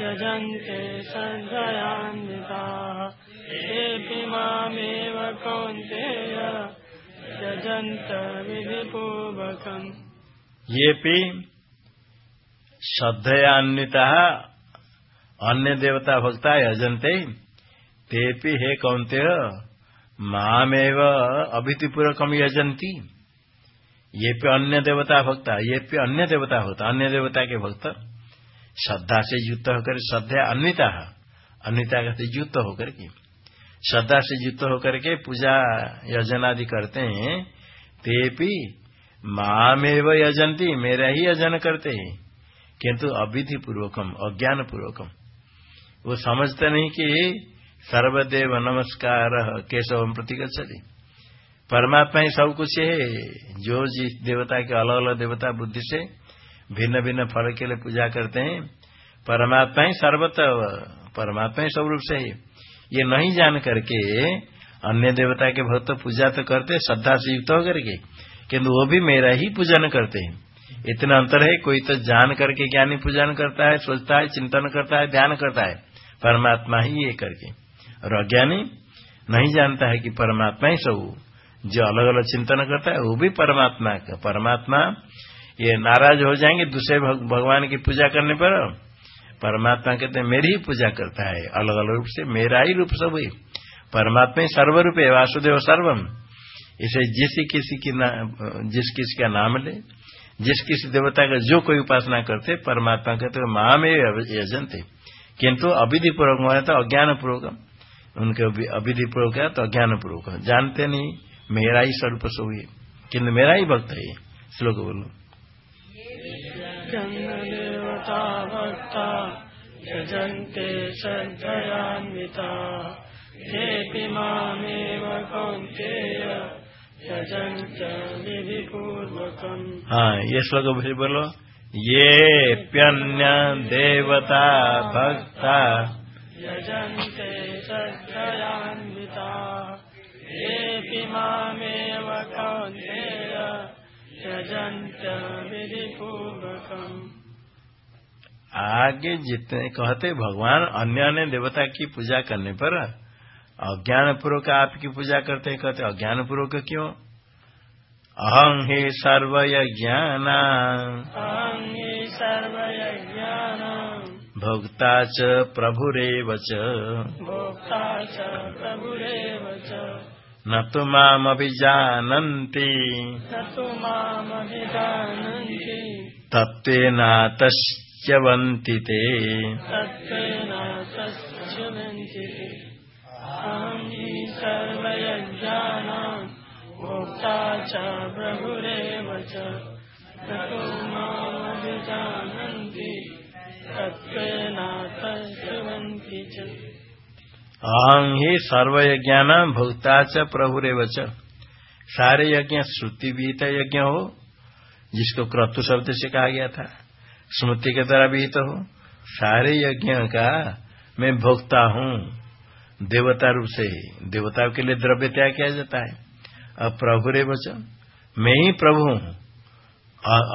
यजन्ते श्रद्धयान्विताः तेऽपि मामेव कौन्तेय यजन्त विधिपूर्वकम्। येऽपि श्रद्धयान्विता अन्य देवता भक्ता यजन्ते तेऽपि हे कौन्तेय, मामेव अभिधिपूर्वकम यजन्ती। ये पे अन्य देवता भक्ता ये पे अन्य देवता होता अन्य देवता के भक्त। श्रद्धा से युक्त होकर श्रद्धा अन्विता अन्विता कहते युक्त होकर के। श्रद्धा से युक्त होकर के पूजा यजन आदि करते हैं ते भी मामेव यजंती मेरा ही यजन करते हैं। किंतु अविधि पूर्वकम अज्ञान पूर्वकम वो समझते नहीं कि सर्वदेव नमस्कार केशव प्रतिगछति परमात्मा ही सब कुछ है। जो जिस देवता के अलग अलग देवता बुद्धि से भिन्न भिन्न फल के लिए पूजा करते हैं, परमात्मा ही सर्वत, परमात्मा ही सब रूप से है। ये नहीं जान करके अन्य देवता के भक्त पूजा तो करते श्रद्धा से युक्त होकर के। किन्तु वो भी मेरा ही पूजन करते हैं। इतना अंतर है, कोई तो जान करके ज्ञानी पूजन करता है, सोचता है, चिंतन करता है, ध्यान करता है। परमात्मा ही ये करके। और अज्ञानी नहीं जानता है कि परमात्मा ही सब जो अलग अलग चिंतन करता है, वो भी परमात्मा का। परमात्मा ये नाराज़ हो जाएँगे दूसरे भगवान की पूजा करने पर। परमात्मा कहते हैं, मेरी ही पूजा करता है। अलग अलग रूप से मेरा ही रूप सब ही। परमात्मा ही सर्वरूप है, वासुदेव सर्वम। इसे जिस किसी की जिस किसी का नाम ले, जिस किसी देवता का जो कोई उपासना करते, परमात्मा कहते हैं, माँ में यजनते किंतु अविधि पूर्वक हुआ तो अज्ञान पूर्वक उनके अविधि पूर्वक है तो अज्ञान पूर्वक जानते नहीं, मेरा ही स्वरूप सो किन्तु मेरा ही भक्त है, श्लोक बोलो। देवता भक्ता यजन्ते श्रद्धयान्विता। हेऽपि मामेव कौन्तेय। यजन्त विधिपूर्वकम्। हाँ ये श्लोक फिर बोलो ये प्यन्य देवता भक्ता। यजन्ते श्रद्धयान्विता। हेऽपि मामेव कौन्तेय। यजन्त विधिपूर्वकम्। आगे जितने कहते भगवान अन्य अन्य देवता की पूजा करने पर अज्ञान पूर्वक आपकी पूजा करते हैं कहते अज्ञान पूर्वक क्यों? अहं हे सर्वयज्ञान भोक्ता च प्रभुरेव च। न तु मामभिजानन्ति। न तु मामभिजानन्ति ते। तत्त्वेन तस्युनन्ति अहं हि सर्वयज्ञानाम् भोक्ता च प्रभुरेव च। न तु मामभिजानन्ति तत्त्वेन तस्युनन्ति च। अहं ही सर्वयज्ञान भोक्ता च प्रभुरेव च। सारे यज्ञ श्रुति विहित यज्ञ हो जिसको क्रतु शब्द से कहा गया था। स्मृति के द्वारा विहित हो। सारे यज्ञ का मैं भोक्ता हूँ। देवता रूप से देवताओं के लिए द्रव्य त्याग किया जाता है। अब प्रभु रे बच मैं ही प्रभु हूँ।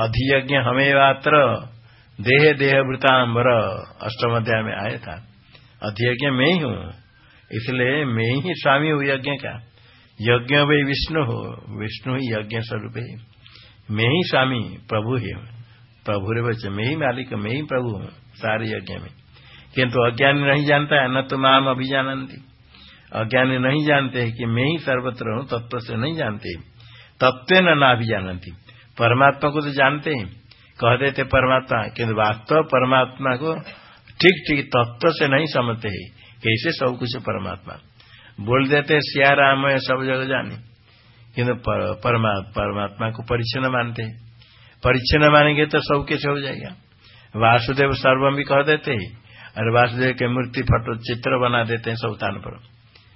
अधियज्ञ हमें मात्र देह देह वृतांबर अष्टम अध्याय में आया था। अधियज्ञ मैं ही हूँ। इसलिए मैं ही स्वामी हूँ यज्ञ का। यज्ञ भाई विष्णु हो। विष्णु ही यज्ञ स्वरूप है। मैं ही स्वामी, प्रभु ही हूँ। प्रभु रे बच्चे मैं ही मालिक मैं ही प्रभु हूँ सारे यज्ञ में। किंतु अज्ञानी नहीं जानता है न तो माम अभिजानती। अज्ञानी नहीं जानते कि मैं ही सर्वत्र हूँ तत्व से नहीं जानते। तत्व न ना अभिजानती। परमात्मा को तो जानते हैं। कह देते परमात्मा किंतु वास्तव परमात्मा को ठीक ठीक तत्व से नहीं समझते है। कैसे सब कुछ परमात्मा? बोल देते सिया राम सब जगह जाने परमा, परमात्मा को परिचन्न मानते परिचन्न मानेंगे तो सब कैसे हो जाएगा। वासुदेव सर्वम भी कह देते हैं, और वासुदेव के मूर्ति फ़ोटो चित्र बना देते हैं सब स्थान पर।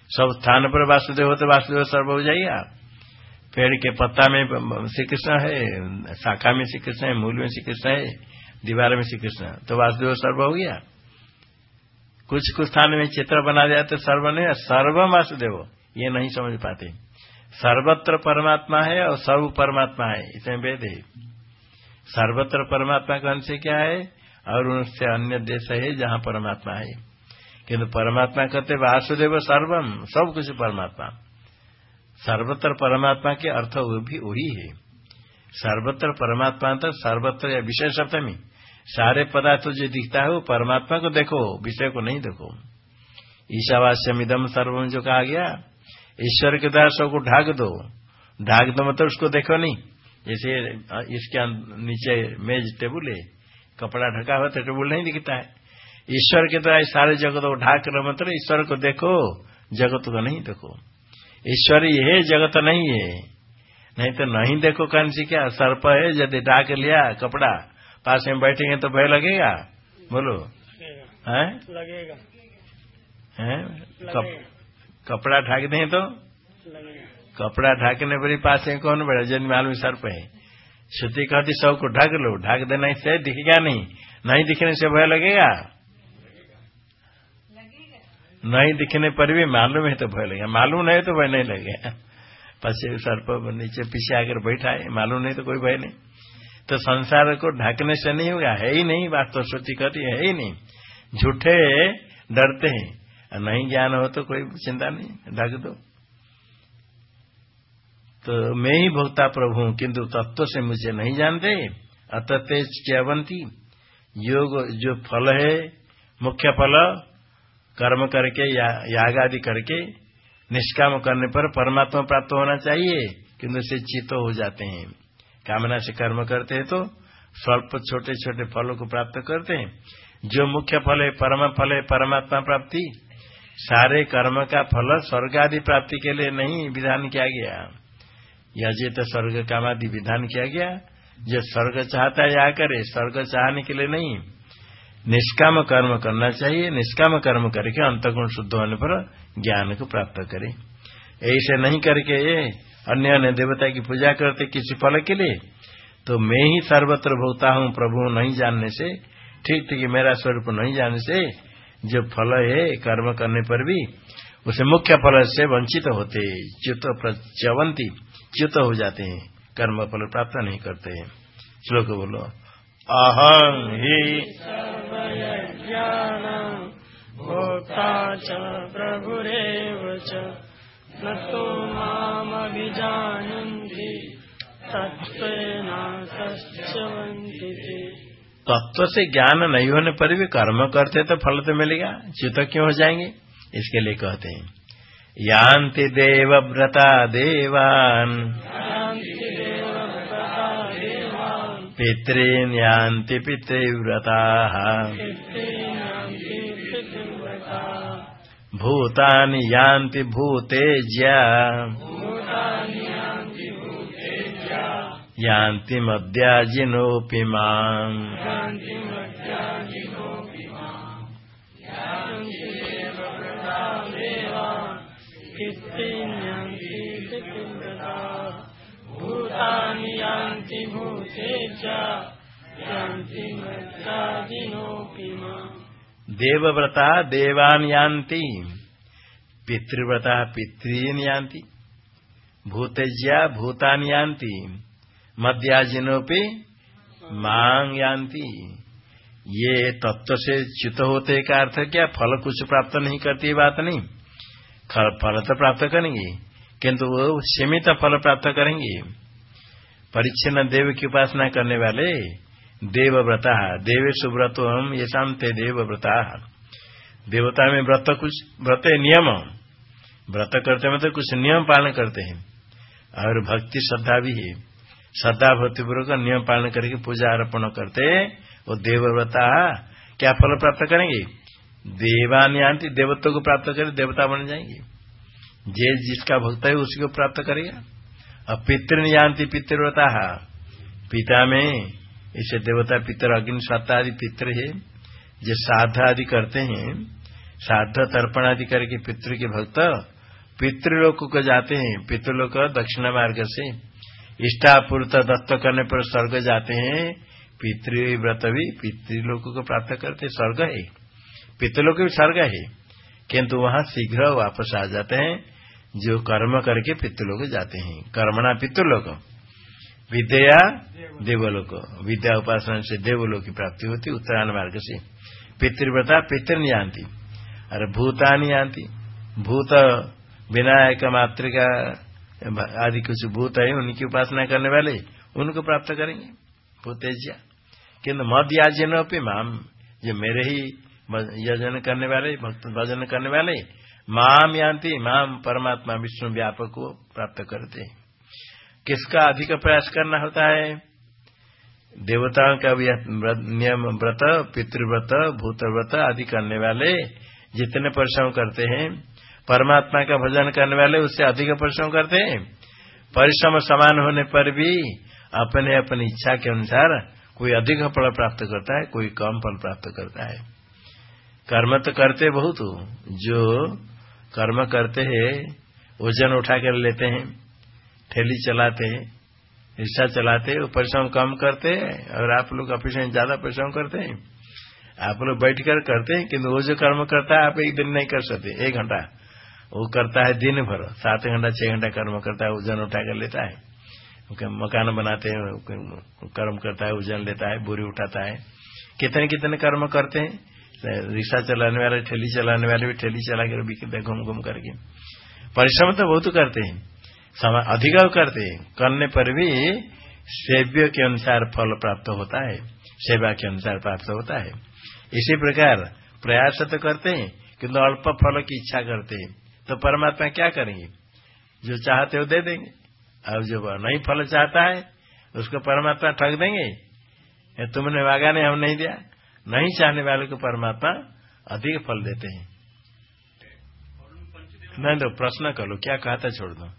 सब स्थान पर वासुदेव हो तो वासुदेव सर्व हो जाएगा। पेड़ के पत्ता में श्री कृष्ण है, शाखा में श्री कृष्ण है, मूल में श्री कृष्ण है, दीवार में श्री कृष्ण तो वासुदेव सर्व हो गया। कुछ कुछ स्थान में चित्र बना दिया तो सर्व नहीं सर्व वासुदेव ये नहीं समझ पाते। सर्वत्र परमात्मा है और सर्व परमात्मा है इसमें वेद है। सर्वत्र परमात्मा का अंश क्या है? और उनसे अन्य देश है जहाँ परमात्मा है। किंतु परमात्मा कहते, वासुदेव सर्वम, सब कुछ परमात्मा। सर्वत्र परमात्मा के अर्थ भी वही है। सर्वत्र परमात्मा तो सर्वत्र या विषय सप्तमी सारे पदार्थ जो दिखता है वो परमात्मा को देखो, विषय को नहीं देखो। ईशावास्यम इदम सर्वम जो कहा गया, ईश्वर के द्वारा सबको ढाक दो। ढाक दो मतलब उसको देखो नहीं। जैसे इसके नीचे मेज टेबुल है कपड़ा ढका हुआ तो टेबुल नहीं दिखता है। ईश्वर के द्वारा सारे जगत को ढाक रहे मतलब ईश्वर को देखो जगत को नहीं देखो। ईश्वर ये जगत नहीं है। नहीं तो नहीं देखो कौन सी क्या सर्प है यदि ढाक लिया कपड़ा पास में बैठेंगे तो भय लगेगा। बोलो। हैं? लगेगा। हैं? कप, कपड़ा ढाक दें तो? लगेगा। कपड़ा ढाकने पर ही पास है, कौन बैठा जन मालूम सर्प है। श्रुति कहती सबको ढक लो, ढक देना से दिखेगा नहीं। नहीं दिखने से भय लगेगा? नहीं दिखने पर भी मालूम है तो भय लगेगा। मालूम नहीं तो भय नहीं लगेगा। पीछे सर्प नीचे पीछे आकर बैठा है, मालूम नहीं तो कोई भय नहीं। तो संसार को ढकने से नहीं होगा, है ही नहीं वास्तव श्रुति कहती है ही नहीं। झूठे डरते हैं, नहीं ज्ञान हो तो कोई चिंता नहीं, ढक दो। तो मैं ही भोक्ता प्रभु हूँ किंतु तत्व से मुझे नहीं जानते। अतः च्यवंती योग जो फल है मुख्य फल कर्म करके या, याग आदि करके निष्काम करने पर परमात्मा प्राप्त होना चाहिए किंतु से चित्त हो जाते हैं। कामना से कर्म करते हैं तो स्वल्प छोटे छोटे फलों को प्राप्त करते हैं। जो मुख्य फल है परम फल है परमात्मा प्राप्ति सारे कर्म का फल स्वर्ग आदि प्राप्ति के लिए नहीं विधान किया गया। यजे तो स्वर्ग काम आदि विधान किया गया। जो स्वर्ग चाहता है या करे स्वर्ग चाहने के लिए नहीं। निष्काम कर्म करना चाहिए, निष्काम कर्म करके अंतगुण शुद्ध होने पर ज्ञान को प्राप्त करे। ऐसे नहीं करके ये अन्य अन्य देवता की पूजा करते किसी फल के लिए तो मैं ही सर्वत्र भोगता हूँ प्रभु नहीं जानने से, ठीक ठीक मेरा स्वरूप नहीं जानने से, जो फल है, कर्म करने पर भी, उसे मुख्य फल से वंचित होते च्युत च्यवंती च्युत हो जाते हैं कर्म फल प्राप्त नहीं करते हैं। श्लोक बोलो अहम ही भोक्ता च प्रभुरेव च। न तो मामभिजानन्ति तत्त्वेन तस्यवन्ति। तत्व से ज्ञान नहीं होने पर भी कर्म करते तो फल तो मिलेगा च्युत क्यों हो जाएँगे? इसके लिए कहते हैं यान्ति देवव्रता देवान्। पितॄन् यान्ति पितृव्रताः। भूतानि यान्ति भूतेज्या। यान्ति मद्याजिनोऽपि माम्। भूतानि देवव्रता देवान् यान्ति। पितृव्रता पितॄन् यान्ति। भूतेज्या भूतानि यान्ति। मद्याजिनोपि मांग यान्ति। ये तत्व से च्युत होते का अर्थ क्या? फल कुछ प्राप्त नहीं करती बात नहीं। फल तो प्राप्त करेंगे, किंतु वो सीमित फल प्राप्त करेंगे। परिच्छिन्न देव की उपासना करने वाले देवव्रता देवेश व्रत हम ये शांत देवव्रता। देवता में व्रत कुछ, व्रत नियम। व्रत करते मतलब कुछ नियम पालन करते हैं। और भक्ति श्रद्धा भी है। श्रद्धा भक्तिपूर्वक नियम पालन करके पूजा अर्पण करते, वो देवव्रता क्या फल प्राप्त करेंगे? देवान्यांति देवत्व को प्राप्त करे, देवता बन जाएँगे। जे जिसका भक्त है, उसी को प्राप्त करेगा। और पितृयांति पितृव्रता पिता में इसे देवता पितर, अग्नि सत्ता आदि पितृ है। जो श्राद्ध आदि करते हैं श्राद्ध तर्पण आदि करके पितृ के भक्त पितृलोक को जाते हैं। पितृलोक दक्षिण मार्ग से। इष्टापूर्त दत्त करने पर स्वर्ग जाते हैं। पितृव्रत भी पितृलोक को प्राप्त करते, स्वर्ग है। पितृलोक भी स्वर्ग है। किंतु वहाँ शीघ्र वापस आ जाते हैं, जो कर्म करके पितृलोक जाते हैं। कर्मणा पितृलोक। विद्या देवलोक। विद्या उपासना से देवलोक की प्राप्ति होती, उत्तरायण मार्ग से। पितृव्रता पितृ जानती अरे भूतानी जानती भूत विनायक मातृका आदि कुछ भूत है, उनकी उपासना करने वाले, उनको प्राप्त करेंगे। भूतेज्या। किन्तु मद याजन पे माम, जो मेरे ही यजन करने वाले, भक्त भजन करने वाले, माम यान्ति, माम परमात्मा विष्णु व्यापक को प्राप्त करते किसका अधिक प्रयास करना होता है? देवताओं का नियम व्रत, पितृव्रत, भूतव्रत आदि करने वाले जितने परिश्रम करते हैं, परमात्मा का भजन करने वाले उससे अधिक परिश्रम करते हैं। परिश्रम समान होने पर भी अपने अपनी इच्छा के अनुसार कोई अधिक फल प्राप्त करता है, कोई कम फल प्राप्त करता है। कर्म तो करते बहुत जो कर्म करते हैं, वज़न उठा कर लेते हैं ठेली चलाते हैं रिक्शा चलाते वो परिश्रम कम करते हैं, और आप लोग में ज़्यादा परिश्रम करते हैं। आप लोग बैठकर करते हैं, किंतु वो जो कर्म करता है, आप एक दिन नहीं कर सकते, एक घंटा। वो करता है दिन भर, सात घंटा, छह घंटा कर्म करता है, वज़न उठा कर लेता है। मकान बनाते हैं कर्म करता है, वज़न लेता है, बोरी उठाता है। कितने कितने कर्म करते हैं? रिक्शा चलाने वाले, ठेली चलाने वाले भी ठेली चला कर बिकते घूम घूम करके। परिश्रम तो बहुत करते हैं। समय अधिक करते हैं। करने पर भी सेव्य के अनुसार फल प्राप्त होता है। सेवा के अनुसार प्राप्त होता है। इसी प्रकार प्रयास तो करते हैं, किंतु अल्प फल की इच्छा करते हैं। तो परमात्मा क्या करेंगे? जो चाहते हो दे देंगे। अब जो नहीं फल चाहता है, उसको परमात्मा ठग देंगे। तुमने मांगा नहीं हम नहीं दिया। नहीं चाहने वाले को परमात्मा अधिक फल देते हैं। नहीं तो प्रश्न कर लो, क्या कहता छोड़ दो।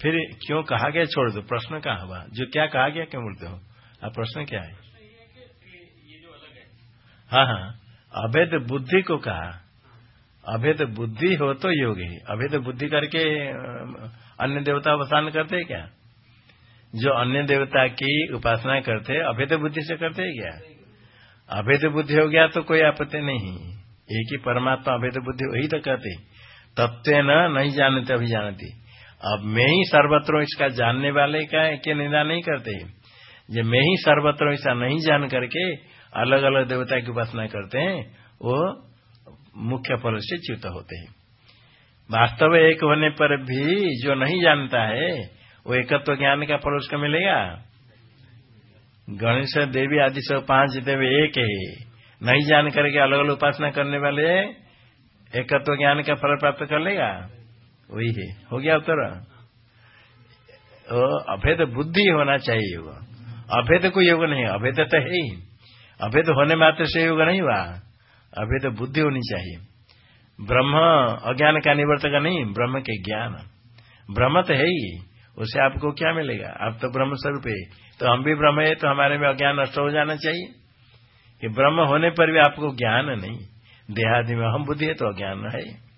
फिर क्यों कहा गया छोड़ दो? प्रश्न कहा हुआ? जो क्या कहा गया, क्यों बोलते हो? अब प्रश्न क्या है? हाँ हाँ अवैध बुद्धि को कहा। अभेद बुद्धि हो तो योगी। अभेद बुद्धि करके अन्य देवता अवसान करते हैं क्या? जो अन्य देवता की उपासना करते, अभेद बुद्धि से करते है क्या? अभेद बुद्धि हो गया तो कोई आपत्ति नहीं। एक ही परमात्मा अभेद बुद्धि वही तो कहते तत्व न, नहीं जानते अभी जानती अब मैं ही सर्वत्र इसका जानने वाले का के निंदा नहीं करते। जब मैं ही सर्वत्र ऐसा नहीं जान करके अलग अलग देवता की उपासना करते हैं, वो मुख्य फल से च्युत होते हैं। वास्तव एक होने पर भी जो नहीं जानता है वो एकत्व ज्ञान का फल उसका मिलेगा। गणेश देवी आदि सब पाँच देवी एक है। नहीं जान करके अलग अलग उपासना करने वाले एकत्व ज्ञान का फल प्राप्त कर लेगा। वही है। हो गया उत्तर? अभेद बुद्धि होना चाहिए योग अभेद को योग नहीं, अभेद तो है ही। अभेद होने मात्र से योग नहीं हुआ। अभेद बुद्धि होनी चाहिए। ब्रह्म अज्ञान का निवर्तक नहीं, ब्रह्म के ज्ञान। ब्रह्म तो है ही। उससे आपको क्या मिलेगा? आप तो ब्रह्म स्वरूप है। तो हम भी ब्रह्म है तो हमारे में अज्ञान नष्ट हो जाना चाहिए। कि ब्रह्म होने पर भी आपको ज्ञान नहीं। देहादि में हम बुद्धि है तो अज्ञान है।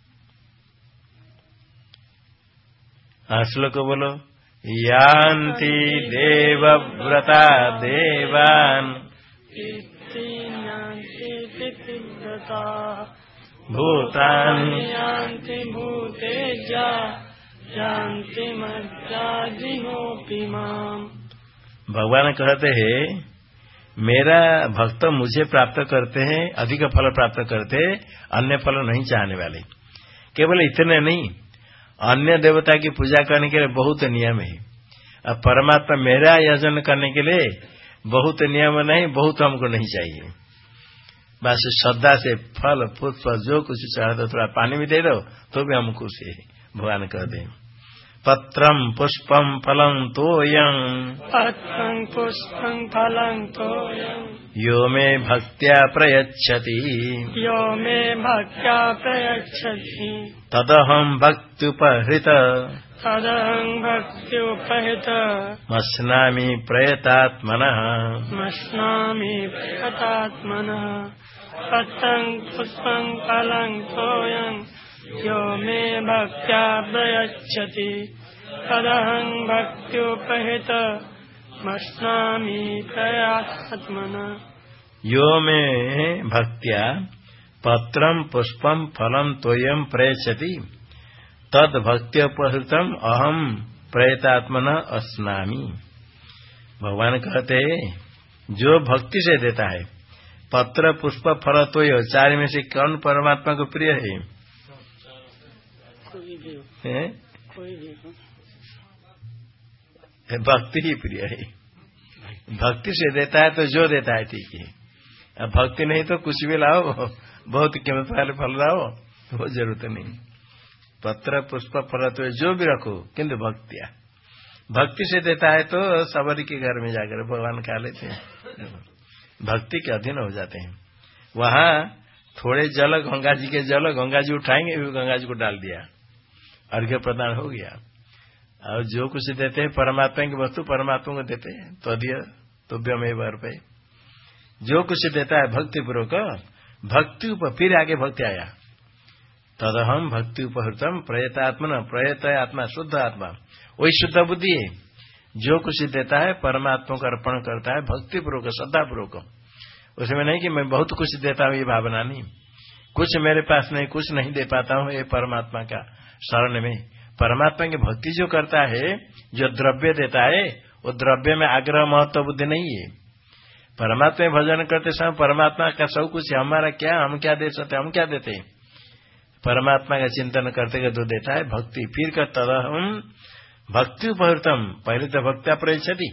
हाँ श्लोक बोलो। यान्ति देवव्रता देवान्। भूतानि। यान्ति भूतेजा। माम्। भगवान कहते हैं, मेरा भक्त मुझे प्राप्त करते हैं, अधिक फल प्राप्त करते, अन्य फल नहीं चाहने वाले। केवल इतने नहीं, अन्य देवता की पूजा करने के लिए बहुत नियम है। अब परमात्मा मेरा यजन करने के लिए बहुत नियम नहीं, बहुत हमको नहीं चाहिए। बस श्रद्धा से फल, पुष्प, जो कुछ चाहे तो थोड़ा पानी भी दे दो तो भी हम खुश है, भगवान कर दें पत्रम पुष्पम फलम तोयं। पत्रं पुष्पं फलं तोयं। यो मे भक्त्या प्रयच्छति। यो मे भक्त्या प्रयच्छति। तदहं भक्त्युपहृत। तदहं भक्त्युपहित। मस्नामि प्रयतात्मनः। मश्नामि प्रयतात्मनः। पत्रं पुष्पं फलं तोयं। यो मे भक्त्या प्रयच्छति तदहं भक्त्युपहित यो मे भक्त्या पत्रम पुष्पम फलम तोयम प्रयच्छति तद भक्त्युपहृतम अहम प्रयतात्मन अस्नामी। भगवान कहते, जो भक्ति से देता है, पत्र, पुष्प, फल तो चार में से कौन परमात्मा को प्रिय है? है? भक्ति ही प्रिय है। भक्ति से देता है तो जो देता है ठीक है। अब भक्ति नहीं तो कुछ भी लाओ बहुत कीमत वाले फल लाओ वो ज़रूरत नहीं। पत्र पुष्प फल तो जो भी रखो किंतु भक्तिया भक्ति से देता है तो सबरी के घर में जाकर भगवान खा लेते हैं। भक्ति के अधीन हो जाते हैं। वहाँ थोड़े जल गंगा जी के जल गंगा जी उठाएँगे भी गंगा जी को डाल दिया। अर्घ्य प्रदान हो गया। और जो कुछ देते हैं, परमात्मा की वस्तु परमात्मा को देते हैं तो दिया तो व्यमेव अर्पय जो कुछ देता है भक्ति पूर्वक भक्ति ऊपर फिर आगे भक्ति आया। तदहम भक्ति उपहृतम प्रयतात्मा प्रयत आत्मा शुद्ध आत्मा। वही शुद्ध बुद्धि है। जो कुछ देता है, परमात्मा को अर्पण करता है भक्ति पूर्वक श्रद्धा पूर्वक उसमें नहीं कि मैं बहुत कुछ देता हूँ, ये भावना नहीं। कुछ मेरे पास नहीं, कुछ नहीं दे पाता हूँ, ये परमात्मा का। शरण में। परमात्मा की भक्ति जो करता है, जो द्रव्य देता है, वो द्रव्य में आग्रह महत्व बुद्धि नहीं है। परमात्मा भजन करते समय परमात्मा का सब कुछ है, हमारा क्या, हम क्या दे सकते हम क्या देते परमात्मा का चिंतन करते हुए जो देता है, भक्ति फिर का तद हम भक्ति उपहृतम, पहले तो भक्त्या प्रयति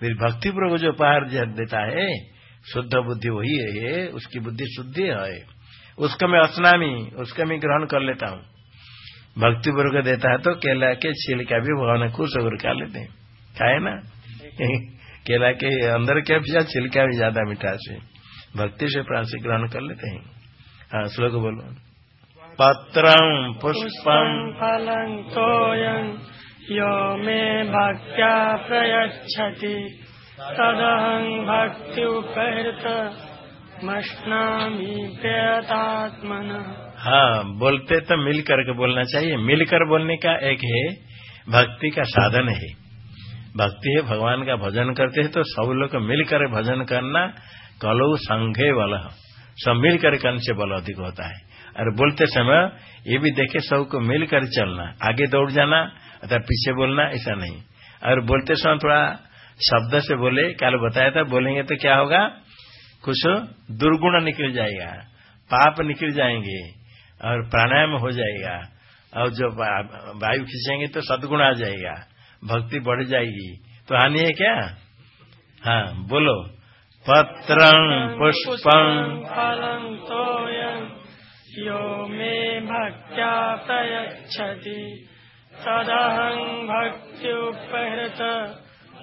फिर भक्ति पूर्वक जो उपहार देता है, शुद्ध बुद्धि वही है, उसकी बुद्धि शुद्धि है। उसका मैं असनामी, उसका मैं ग्रहण कर लेता हूँ। भक्ति पूर्वक देता है तो केला के छिलका भी भगवान खुश होकर खा लेते हैं। खाए ना? <laughs> केला के अंदर क्या भी छिलका भी ज़्यादा मिठास है। भक्ति से प्राण से ग्रहण कर लेते हैं। हाँ श्लोक बोलो। पत्रम पुष्पम फलं तोयं यो मे भक्त्या प्रयच्छति। तदहं भक्त्युपहृत मश्नामि प्रयतात्मन हाँ बोलते तो मिल करके बोलना चाहिए। मिलकर बोलने का एक है, भक्ति का साधन है। भक्ति है, भगवान का भजन करते हैं तो सब लोग मिलकर भजन करना कलो संघे बल सब मिलकर करने से बल अधिक होता है। और बोलते समय ये भी देखे सबको मिलकर चलना, आगे दौड़ जाना अथवा पीछे बोलना, ऐसा नहीं। और बोलते समय थोड़ा शब्द से बोले, कल बताया था, बोलेंगे तो क्या होगा? कुछ दुर्गुण निकल जाएगा, पाप निकल जाएँगे। और प्राणायाम हो जाएगा। और जो वायु खींचेंगे तो सदगुण आ जाएगा। भक्ति बढ़ जाएगी। तो हानि है क्या? हाँ बोलो। पत्र पुष्पं फलं तोयं। यो मे भक्त्या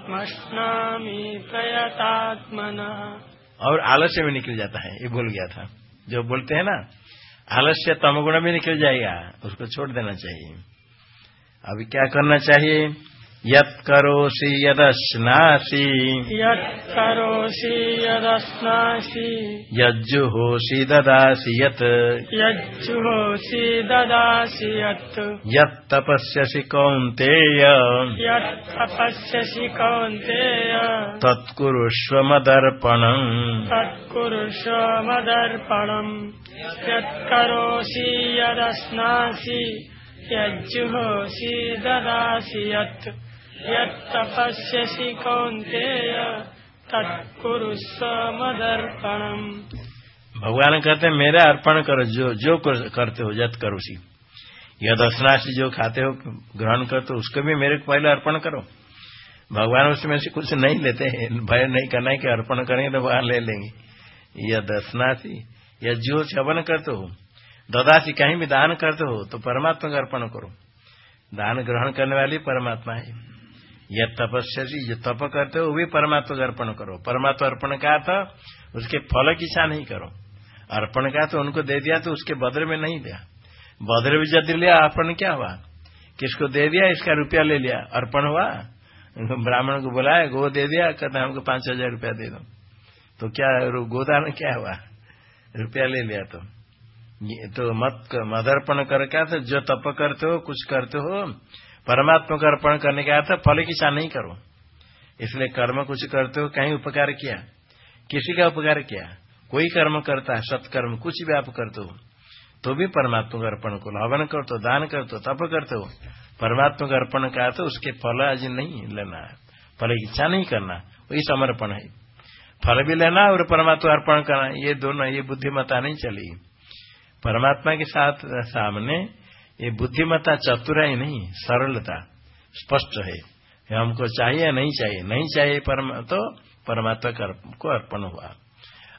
मश्नामि प्रयतात्मनः। और आलस्य में निकल जाता है। ये भूल गया था। जो बोलते हैं ना आलस्य तमगुण भी निकल जाएगा उसको छोड़ देना चाहिए। अभी क्या करना चाहिए? यत करोसि यदश्नासि यत्करोषि यदश्नासि यज्जुहोषि ददासि यत्। यज्जुहोषि ददासि यत्। यत्तपस्यसि कौन्तेय। यत्तपस्यसि कौन्तेय। तत्कुरुष्व मदर्पणम्। तत्कुरुष्व मदर्पणम्। यत्करोषि यदश्नासि यज्जुहोषि ददासि यत्। यत्तपस्यसि कौन्तेय मदर्पणम् भगवान कहते हैं, मेरा अर्पण करो, जो जो करते हो यत करोसी यद असनाशी जो खाते हो, ग्रहण करते हो, उसको भी मेरे को पहले अर्पण करो। भगवान उसमें से कुछ नहीं लेते हैं, भय नहीं करना है कि अर्पण करेंगे तो भगवान ले लेंगे। यद असनाशी या जो सेवन करते हो, ददासी कहीं भी दान करते हो तो परमात्मा का अर्पण करो। दान ग्रहण करने वाली परमात्मा है। यह तपस्या जी, जो तप करते हो भी परमात्मा का अर्पण करो। परमात्मा अर्पण का था, उसके फल की इच्छा नहीं करो। अर्पण का तो उनको दे दिया तो उसके बदले में नहीं दिया। बदले में यदि लिया, अर्पण क्या हुआ? किसको दे दिया, इसका रुपया ले लिया। अर्पण हुआ? ब्राह्मण को बुलाया, गो दे दिया, कहते हमको पाँच हज़ार रुपया दे दो। तो क्या गोदान क्या हुआ? रुपया ले लिया तो। तो मत मदर्पण कर क्या था जो तप करते हो, कुछ करते हो, परमात्मा का अर्पण करने का अर्थ फल की इच्छा नहीं करो। इसलिए कर्म कुछ करते हो, कहीं उपकार किया, किसी का उपकार किया, कोई कर्म करता है, सत्कर्म, कुछ भी आप करते हो तो भी परमात्मा का अर्पण को हवन करते हो, दान करते हो, तप करते हो, परमात्मा का अर्पण का तो उसके फल आज नहीं लेना है, फल की इच्छा नहीं करना, वही समर्पण है। फल भी लेना और परमात्मा अर्पण करना, ये दोनों, ये बुद्धिमता नहीं चली। परमात्मा के साथ सामने ये बुद्धिमता चतुराई नहीं, सरलता स्पष्ट है। ये हमको चाहिए, नहीं चाहिए नहीं चाहिए परम तो परमात्मा को अर्पण हुआ।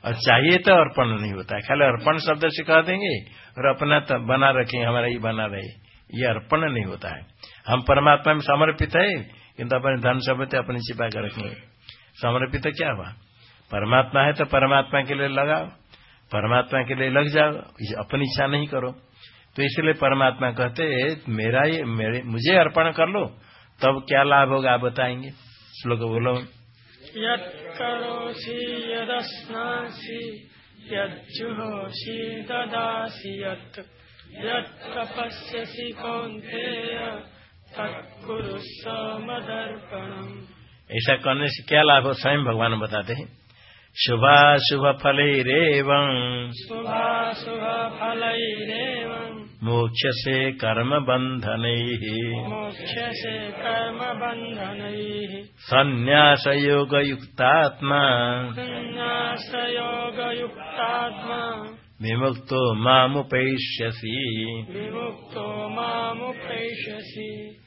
और चाहिए तो अर्पण नहीं होता, खाली अर्पण शब्द से कह देंगे और अपना तो बना रखें, हमारा ही बना रहे। ये अर्पण नहीं होता है। हम परमात्मा में समर्पित है, किंतु अपने धन संपत्ति अपनी छिपा कर रखेंगे। समर्पित क्या हुआ? परमात्मा है तो परमात्मा के लिए लगाओ। परमात्मा के लिए लग जाओ। अपनी इच्छा नहीं करो। तो इसलिए परमात्मा कहते मेरा ये मेरे मुझे अर्पण कर लो तब क्या लाभ होगा आप बताएँगे। श्लोक बोलो। ददासि यत्। तत्कुरु समदर्पणम्। ऐसा करने से क्या लाभ हो? स्वयं भगवान बताते हैं। शुभाशुभ फलैरेवं शुभाशुभ मोक्ष से कर्म बंधन मोक्ष से कर्म बन्धनैः संन्यास योग युक्तात्मा संन्यासयोगयुक्तात्मा विमुक्तो मामुपैष्यसि। विमुक्तो मामुपैष्यसि।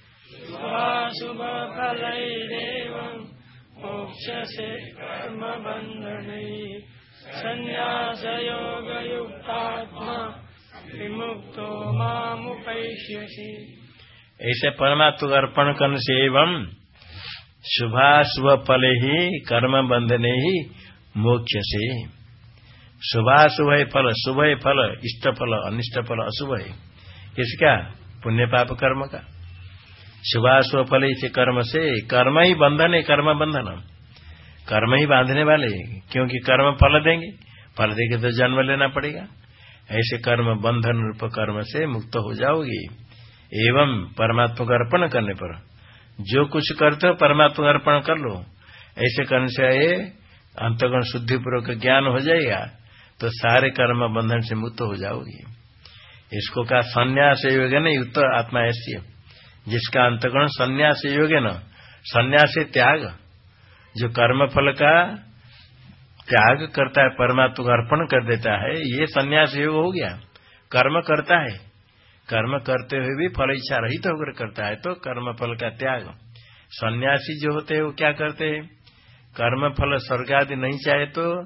शुभाशुभफलैरेवम् मोक्षसे कर्मबन्धनैः सन्न्यासयोगयुक्तात्मा विमुक्तो मामुपैष्यसि। ऐसे परमात्मा अर्पण करने से एवं शुभाशुभ फल ही कर्म बंधने ही मोक्ष से शुभाशुभ फल शुभ फल इष्ट फल अनिष्ट फल अशुभ। है किसका? पुण्य पाप कर्म का शुभाशुभ फल इसे कर्म से कर्म ही बंधन है, कर्म बंधन। कर्म ही बांधने वाले क्योंकि कर्म फल देंगे। फल देंगे तो जन्म लेना पड़ेगा। ऐसे कर्म बंधन रूप कर्म से मुक्त हो जाओगी। एवं परमात्मा को अर्पण करने पर। जो कुछ करते हो, परमात्मा को अर्पण कर लो। ऐसे करने से अंतगुण शुद्धि पूर्वक ज्ञान हो जाएगा तो सारे कर्म बंधन से मुक्त हो जाओगी। इसको कहा संन्यास योग न युक्त आत्मा ऐसी जिसका अंतगुण संन्यास योग है न, संन्यास त्याग। जो कर्म फल का त्याग करता है, परमात्मा को अर्पण कर देता है, ये संन्यास योग हो गया। कर्म करता है। कर्म करते हुए भी फल इच्छा रहित तो होकर करता है तो कर्म फल का त्याग। सन्यासी जो होते हैं, वो क्या करते हैं? कर्म फल स्वर्ग आदि नहीं चाहे तो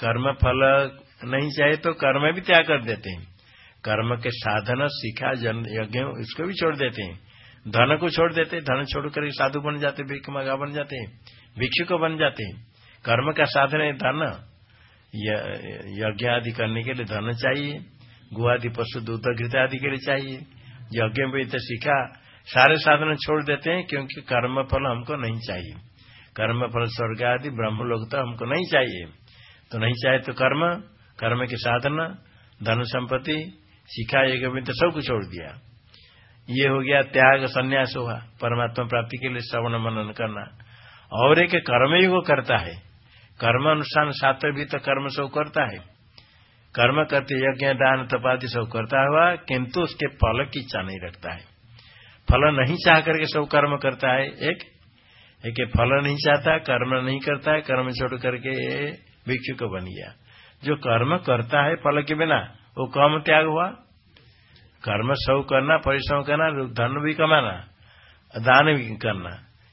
कर्म फल नहीं चाहे तो कर्म भी त्याग कर देते हैं। कर्म के साधन, शिखा, जन, यज्ञ, इसको भी छोड़ देते हैं। धन को छोड़ देते, धन छोड़ कर साधु बन जाते भिक्ष मगा बन जाते हैं भिक्षु बन जाते। कर्म का साधन है धन। यज्ञ आदि करने के लिए धन चाहिए गु आदि पशु, दूध, घृत आदि के लिए चाहिए। यज्ञ में तो सीखा, सारे साधन छोड़ देते हैं क्योंकि कर्म फल हमको नहीं चाहिए। कर्म फल स्वर्ग आदि ब्रह्म लोग तो हमको नहीं चाहिए। तो नहीं चाहे तो कर्म कर्म के साधन, धन संपत्ति शिखा यज्ञ में तो सब कुछ छोड़ दिया। ये हो गया त्याग संन्यास हुआ, परमात्मा प्राप्ति के लिए श्रवण मनन करना। और एक कर्म वो करता है। कर्म अनुष्ठान शास्त्र भी तो कर्म सब करता है। कर्म करते यज्ञ, दान तपादी सब करता हुआ, किंतु उसके फल की इच्छा नहीं रखता है। फल नहीं चाह करके सब कर्म करता है, एक। एक फल नहीं चाहता, कर्म नहीं करता है कर्म छोड़ करके भिक्षु को बन गया। जो कर्म करता है फल के बिना, वो कम त्याग हुआ। कर्म सब करना, परिश्रम करना, धन भी कमाना, दान भी करना,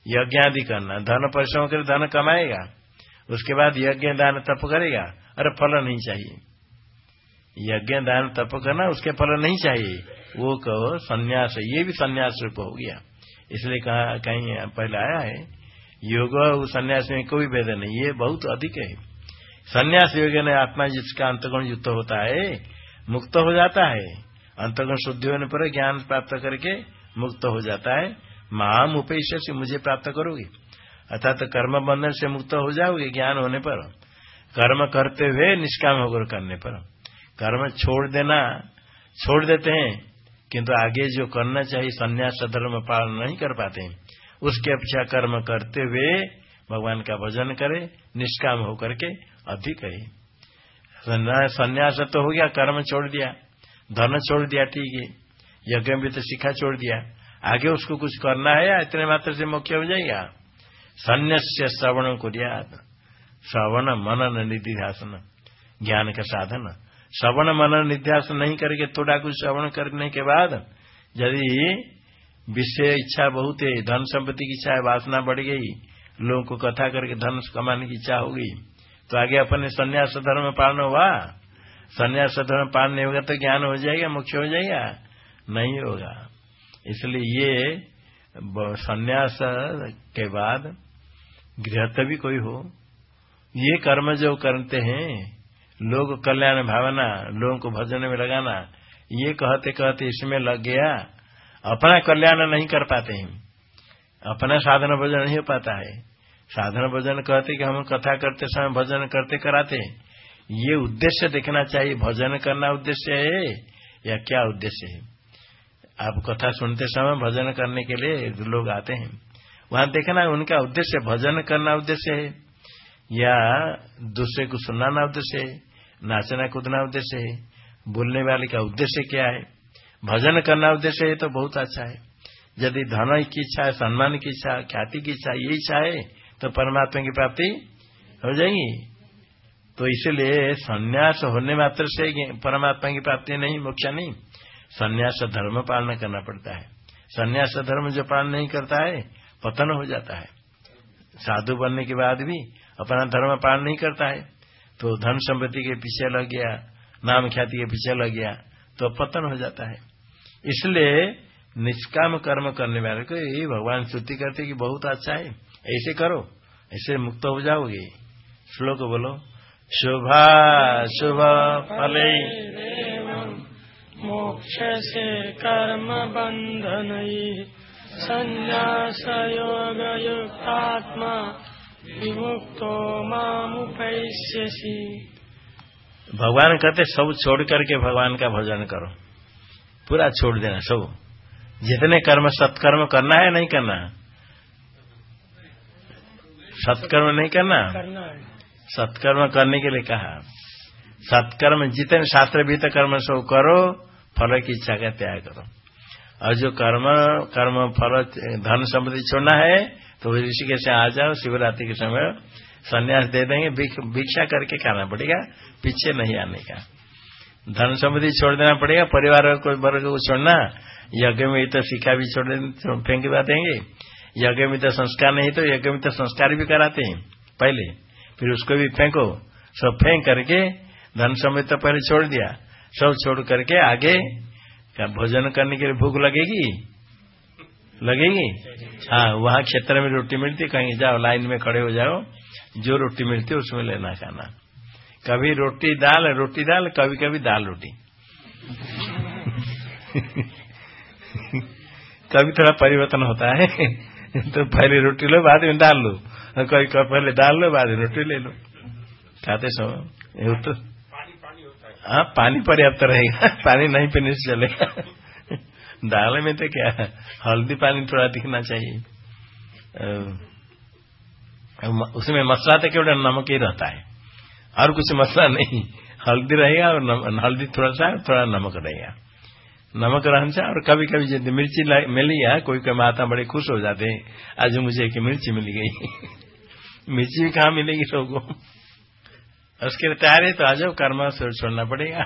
यज्ञ आदि करना। धन, परिश्रम कर धन कमाएगा, उसके बाद यज्ञ, दान, तप करेगा, अरे फल नहीं चाहिए। यज्ञ, दान, तप करना, उसके फल नहीं चाहिए। वो कहो, संन्यास, ये भी संन्यास रूप हो गया। इसलिए कहा, कहीं पहले आया है, योग संन्यास में कोई भेद नहीं, ये बहुत अधिक है। संन्यास योग ने आत्मा जिसका अंतगुण युक्त होता है, मुक्त हो जाता है। अंतगुण शुद्धि होने पर ज्ञान प्राप्त करके मुक्त हो जाता है। माम उपेश से मुझे प्राप्त करोगे। अर्थात तो कर्म बंधन से मुक्त हो जाओगे ज्ञान होने पर। कर्म करते हुए निष्काम होकर करने पर। कर्म छोड़ देना, छोड़ देते हैं, किंतु आगे जो करना चाहिए, संन्यास धर्म पालन नहीं कर पाते हैं। उसके अपेक्षा कर्म करते हुए भगवान का भजन करे, निष्काम होकर के अधिक है संन्यास तो हो गया, कर्म छोड़ दिया। धन छोड़ दिया, ठीक है। यज्ञ भी तो शिखा छोड़ दिया। आगे उसको कुछ करना है या इतने मात्र से मुख्य हो जाएगा? सन्यास्य श्रवण को श्रवण, मनन, निधिध्यासन, ज्ञान का साधन। श्रवण, मनन निध्यासन नहीं करके थोड़ा कुछ श्रवण करने के बाद यदि विषय इच्छा बहुत है, धन संपत्ति की इच्छा है, वासना बढ़ गई, लोगों को कथा करके धन कमाने की इच्छा हो गई तो आगे अपने संन्यास धर्म पालन हुआ? संन्यास धर्म पालन नहीं होगा तो ज्ञान हो जाएगा मुख्य हो जाएगा? नहीं होगा। इसलिए ये संन्यास के बाद गृहस्थ भी कोई हो। ये कर्म जो करते हैं, लोग कल्याण भावना, लोगों को भजन में लगाना, ये कहते कहते इसमें लग गया। अपना कल्याण नहीं कर पाते हैं। अपना साधन भजन नहीं हो पाता है। साधन भजन कहते कि हम कथा करते समय भजन करते कराते ये उद्देश्य देखना चाहिए, भजन करना उद्देश्य है या क्या उद्देश्य है? आप कथा सुनते समय भजन करने के लिए लोग आते हैं, वहाँ देखना उनका उद्देश्य भजन करना उद्देश्य है, या दूसरे को सुनाना उद्देश्य है, नाचना कूदना उद्देश्य है, बोलने वाले का उद्देश्य क्या है? भजन करना उद्देश्य है तो बहुत अच्छा है। यदि धन की इच्छा है, सम्मान की इच्छा, ख्याति की इच्छा, ये इच्छा है तो परमात्मा की प्राप्ति हो जाएगी। तो इसलिए संन्यास होने मात्र से परमात्मा की प्राप्ति नहीं, मोक्षा नहीं। संन्यास धर्म पालन करना पड़ता है। संन्यास धर्म जो पालन नहीं करता है, पतन हो जाता है। साधु बनने के बाद भी अपना धर्म पालन नहीं करता है। तो धन संपत्ति के पीछे लग गया, नाम ख्याति के पीछे लग गया तो पतन हो जाता है। इसलिए निष्काम कर्म करने वाले को यही भगवान स्तुति करते कि बहुत अच्छा है, ऐसे करो, ऐसे मुक्त हो जाओगे। श्लोक बोलो शुभा शुभ फल। मोक्ष से कर्म बंधन संन्यास योग युक्तात्मा विमुक्तो मामुपैष्यसी। भगवान कहते सब छोड़ करके भगवान का भजन करो। पूरा छोड़ देना सब। जितने कर्म सत्कर्म करना है नहीं करना। सत्कर्म नहीं करना? सत्कर्म करने के लिए कहा। सत्कर्म जितने शास्त्र भीत कर्म सब करो, फल की इच्छा का त्याग करो। और जो कर्म कर्म, फल, धन संपत्ति छोड़ना है तो ऋषि के से आ जाओ, शिवरात्रि के समय संन्यास दे देंगे भिक्षा करके खाना पड़ेगा, पीछे नहीं आने का। धन संपत्ति छोड़ देना पड़ेगा, परिवार को वर्ग को छोड़ना, यज्ञ में तो शिक्षा भी छोड़ फेंक देंगे। यज्ञ में तो संस्कार नहीं तो यज्ञ में तो संस्कार भी कराते हैं, पहले। फिर उसको भी फेंको। सब फेंक करके धन समय तो पहले छोड़ दिया। सब छोड़ करके आगे क्या भोजन करने के लिए भूख लगेगी? लगेगी? हाँ वहाँ क्षेत्र में रोटी मिलती, कहीं जाओ, लाइन में खड़े हो जाओ, जो रोटी मिलती है उसमें लेना खाना। कभी रोटी दाल रोटी दाल कभी कभी दाल रोटी। <laughs> कभी थोड़ा परिवर्तन होता है <laughs> तो पहले रोटी लो, बाद में डाल लो। और कभी पहले डाल लो बाद रोटी ले लो। खाते समय। तो हाँ। पानी पर्याप्त रहेगा। <laughs> पानी नहीं पीने से चलेगा। <laughs> दाल में तो क्या हल्दी पानी थोड़ा दिखना चाहिए। उसमें मसला तो केवल नमक ही रहता है। और कुछ मसला नहीं। हल्दी रहेगा और हल्दी थोड़ा सा थोड़ा नमक रहेगा। नमक रहन से और कभी कभी यदि मिर्ची मिली है कोई कोई माता बड़े खुश हो जाते हैं। आज मुझे एक मिर्ची मिल गई। <laughs> मिर्ची भी कहाँ मिलेगी लोगों उसके लिए तैयार है तो आ जाओ, कर्म छोड़ना पड़ेगा।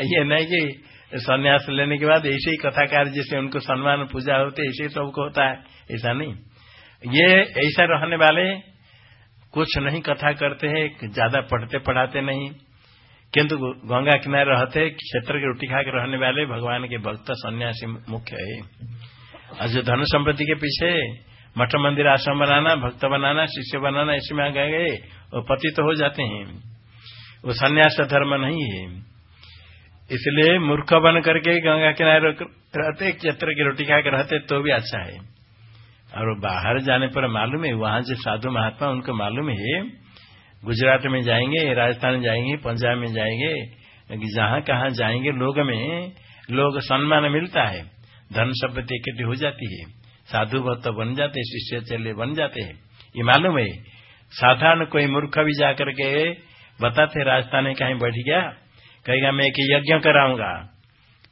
ये नहीं कि संन्यास लेने के बाद ऐसे ही कथाकार जैसे उनको सम्मान, पूजा होते ऐसे ही सबको होता है। ऐसा नहीं। ये ऐसा रहने वाले कुछ नहीं कथा करते हैं, ज़्यादा पढ़ते पढ़ाते नहीं। किंतु गंगा किनारे रहते क्षेत्र की रोटी खा के रहने वाले भगवान के भक्त, सन्यासी मुख्य है। और जो धन संपत्ति के पीछे मठ मंदिर आश्रम बनाना, भक्त बनाना, शिष्य बनाना, इसमें आ गए वो पति तो हो जाते हैं। वो संन्यास धर्म नहीं है। इसलिए मूर्ख बन करके गंगा किनारे रहते क्षेत्र की रोटी खा के रहते तो भी अच्छा है। और बाहर जाने पर मालूम है, वहाँ जो साधु महात्मा, उनको मालूम है, गुजरात में जाएँगे, राजस्थान जाएँगे, पंजाब में जाएँगे जहाँ कहा जाएँगे, लोग में, लोग सम्मान मिलता है। धन संपत्ति इकट्ठी हो जाती है। साधु भक्त बन जाते, शिष्य चले बन जाते हैं। ये मालूम है, साधारण कोई मूर्ख भी जाकर के बताते, राजस्थान कहीं बैठ गया, कहेगा, मैं एक यज्ञ कराऊँगा।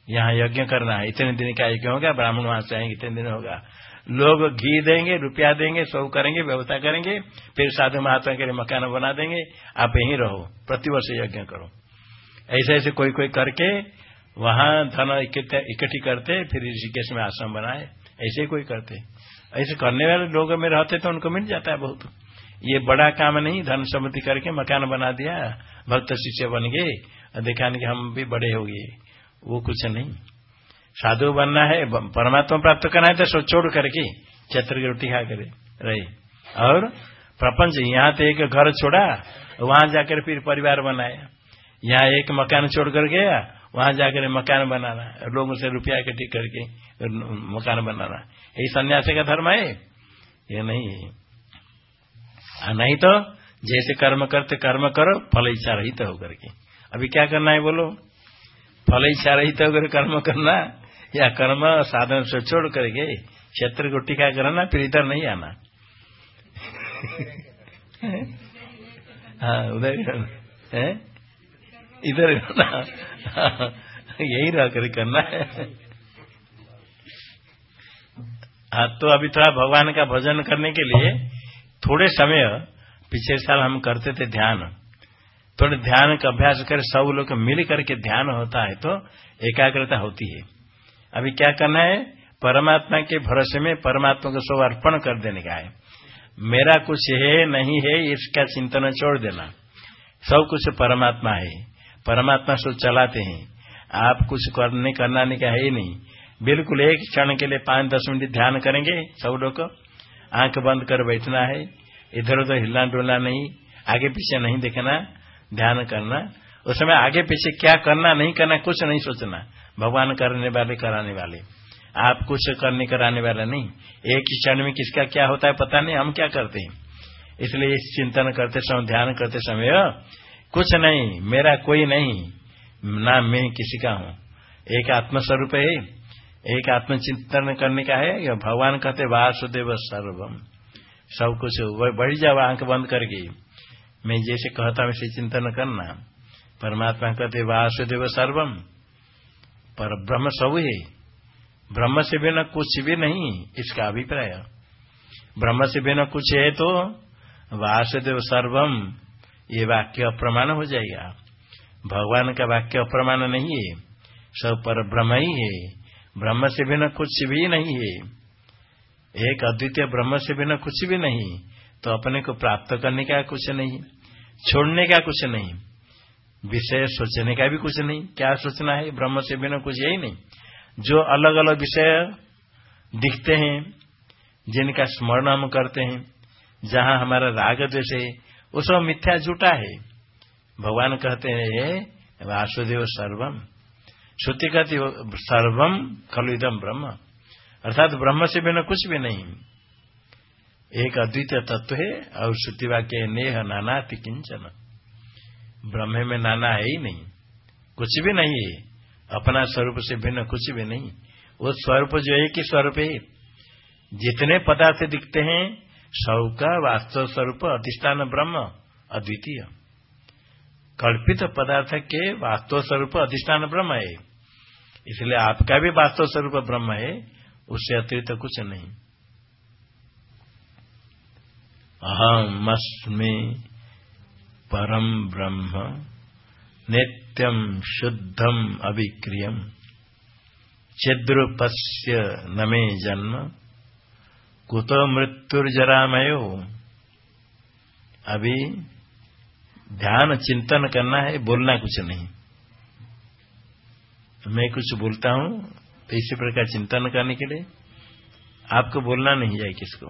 यहाँ यज्ञ करना है। इतने दिन का यज्ञ होगा, ब्राह्मण वहाँ से आएँगे, इतने दिन होगा। लोग घी देंगे, रुपया देंगे सब करेंगे, व्यवस्था करेंगे, फिर साधु महात्मा के लिए मकान बना देंगे, आप यहीं रहो, प्रतिवर्ष यज्ञ करो। ऐसे ऐसे कोई कोई करके वहाँ धन इकट्ठी करते, फिर ऋषिकेश में आश्रम बनाए। ऐसे कोई करते। ऐसे करने वाले लोग में रहते तो उनको मिल जाता है बहुत। ये बड़ा काम नहीं, धन सम्मति करके मकान बना दिया, भक्त शिष्य बन गए, देखा कि हम भी बड़े हो गए। वो कुछ नहीं। साधु बनना है परमात्मा प्राप्त करना है तो सो छोड़ करके क्षेत्र की रोटी खा करे रहे। और प्रपंच, यहाँ तो एक घर छोड़ा, वहाँ जाकर फिर परिवार बनाया। यहाँ एक मकान छोड़ कर गया, वहाँ जाकर मकान बनाना, लोगों से रुपया इकट्ठी करके। मकान बनाना। यही सन्यासी का धर्म है? ये नहीं। है नहीं तो जैसे कर्म करते कर्म करो, फल इच्छा रहित होकर के। अभी क्या करना है बोलो? फल इच्छा रहित होकर कर्म करना या कर्म साधन से छोड़ करके क्षेत्र को टीका करना, फिर इधर नहीं आना? हाँ उधर इधर यही रह कर करना है। हाँ तो अभी थोड़ा भगवान का भजन करने के लिए थोड़े समय पिछले साल हम करते थे ध्यान। थोड़े ध्यान का अभ्यास कर सब लोग मिल करके ध्यान होता है तो एकाग्रता होती है। अभी क्या करना है? परमात्मा के भरोसे में परमात्मा को सब अर्पण कर देने का है। मेरा कुछ है, नहीं है, इसका चिंतन छोड़ देना। सब कुछ परमात्मा है। परमात्मा सब चलाते हैं। आप कुछ करने, करना नहीं का है ही नहीं। बिल्कुल एक क्षण के लिए पाँच दस मिनट ध्यान करेंगे सब लोग। आँख बंद कर बैठना है। इधर उधर हिलना डुलना नहीं। आगे पीछे नहीं देखना, ध्यान करना। उस समय आगे पीछे क्या करना, नहीं करना, कुछ नहीं सोचना। भगवान करने वाले, कराने वाले। आप कुछ करने, कराने वाला नहीं। एक क्षण में किसका क्या होता है पता नहीं, हम क्या करते हैं। इसलिए इस चिंतन करते समय, ध्यान करते समय कुछ नहीं, मेरा कोई नहीं, ना मैं किसी का हूँ। एक आत्मस्वरूप है। एक आत्मचिंतन करने का है, या भगवान कहते वासुदेव सर्वम। सब कुछ बढ़ जाओ, आँख बंद करके। मैं जैसे कहता वैसे चिंतन करना। परमात्मा कहते वासुदेव सर्वम। पर ब्रह्म सब है। ब्रह्म से बिना कुछ भी नहीं, इसका अभिप्राय। ब्रह्म से बिना कुछ है तो वासुदेव सर्वम। ये वाक्य अप्रमाण हो जाएगा। भगवान का वाक्य अप्रमाण नहीं है। सब पर ब्रह्म ही है। ब्रह्म से बिना कुछ भी नहीं है। एक अद्वितीय ब्रह्म से बिना कुछ भी नहीं तो अपने को प्राप्त करने का कुछ नहीं, छोड़ने का कुछ नहीं, विषय सोचने का भी कुछ नहीं। क्या सोचना है? ब्रह्म से बिना कुछ यही नहीं। जो अलग अलग विषय दिखते हैं, जिनका स्मरण हम करते हैं, जहाँ हमारा राग द्वेष है वो सब मिथ्या झूठा है। भगवान कहते हैं वासुदेव सर्वम। श्रुति कहती सर्वम खलुदम ब्रह्म। अर्थात ब्रह्म से बिना कुछ भी नहीं। एक अद्वितीय तत्व है, और श्रुति वाक्य नेह नाना किंचन। ब्रह्म में नाना है ही नहीं। कुछ भी नहीं है। अपना स्वरूप से भिन्न कुछ भी नहीं। वो स्वरूप जो है कि स्वरूप है। जितने पदार्थ दिखते हैं, सब का वास्तव स्वरूप अधिष्ठान ब्रह्म, अद्वितीय। कल्पित पदार्थ के वास्तव स्वरूप अधिष्ठान ब्रह्म है। इसलिए आपका भी वास्तव स्वरूप ब्रह्म है, उससे अतिरिक्त कुछ नहीं। अहम अस्मी परम ब्रह्म नित्यम शुद्धम अभिक्रियम। छिद्रुपस्य न मे जन्म, कुतो मृत्युर्जरामयो। अभी ध्यान चिंतन करना है, बोलना कुछ नहीं। मैं कुछ बोलता हूँ तो इसी प्रकार चिंतन करने के लिए आपको बोलना नहीं जाए किसको।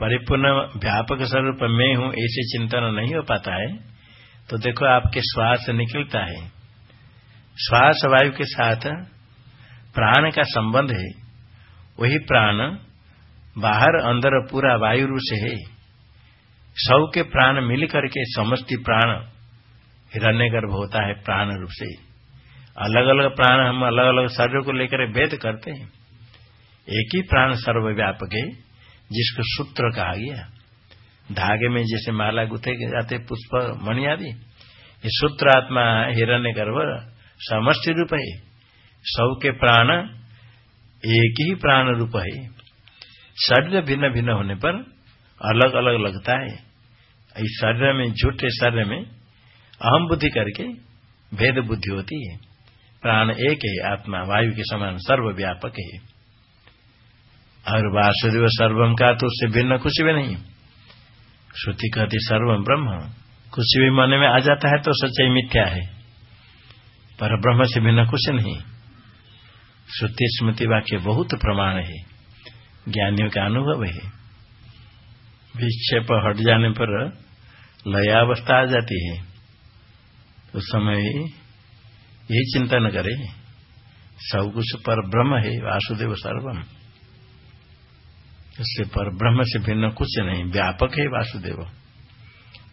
परिपूर्ण व्यापक स्वरूप मैं हूँ, ऐसे चिंतन नहीं हो पाता है। तो देखो, आपके श्वास निकलता है। श्वास वायु के साथ प्राण का संबंध है। वही प्राण बाहर, अंदर, पूरा वायु रूप से है। सब के प्राण मिल करके समस्ती प्राण हिरण्य गर्भ होता है प्राण रूप से। अलग अलग प्राण हम अलग अलग शरीर को लेकर भेद करते हैं। एक ही प्राण सर्वव्यापक है, जिसको सूत्र कहा गया। धागे में जैसे माला गुथे जाते, पुष्प, मणि आदि, ये सूत्र आत्मा हिरण्य गर्भ समष्टि रूप है। सब के प्राण एक ही प्राण रूप है। शरीर भिन्न भिन्न होने पर अलग अलग लगता है। इस शरीर में झूठे शरीर में अहम बुद्धि करके भेद बुद्धि होती है प्राण एक है आत्मा वायु के समान सर्वव्यापक है और वासुदेव सर्वम का तो उससे भिन्न कुछ भी नहीं श्रुति कहती सर्वम ब्रह्म कुछ भी मन में आ जाता है तो सच्चाई मिथ्या है पर ब्रह्म से भिन्न कुछ नहीं श्रुति स्मृति वाक्य बहुत प्रमाण है ज्ञानियों का अनुभव है विक्षेप हट जाने पर लयावस्था आ जाती है उस समय यही चिंता न करे। सब कुछ पर ब्रह्म है, वासुदेव सर्वम। उससे पर ब्रह्म से भिन्न कुछ नहीं, व्यापक है वासुदेव।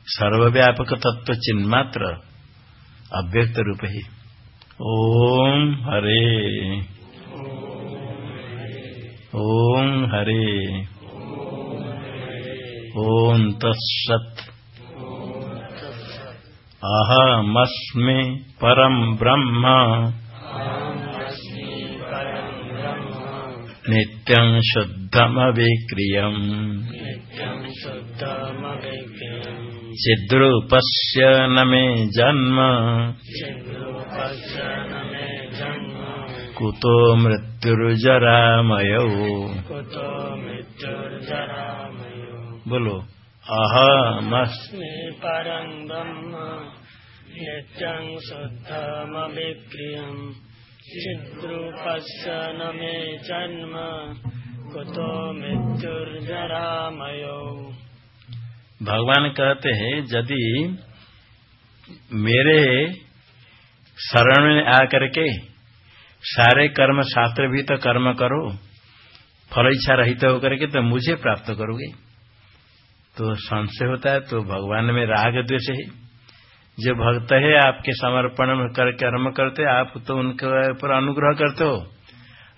सर्वव्यापक तत्व चिन्ह मात्र अव्यक्त रूप ही। ओम हरे। ओम हरे। ओम तत्सत। अहमस्मि परम ब्रह्म। नित्यं शुद्धमविक्रियम् चिद्रूपस्य न मे जन्म। कुतो मृत्युर्जरामयौ। बोलो। अहमस्मि परं ब्रह्म नित्यं शुद्धमविक्रियम् चिद्रूपस्य न मे जन्म कुतो मृत्युर्जरामयो। भगवान कहते हैं यदि मेरे शरण में आकर के सारे कर्म शास्त्र भी तो कर्म करो फल इच्छा रहित होकर के तो मुझे प्राप्त करोगे। तो संशय होता है तो भगवान में राग द्वेष है। जो भक्त है, आपके समर्पण कर, कर्म करते, आप तो उनके ऊपर अनुग्रह करते हो।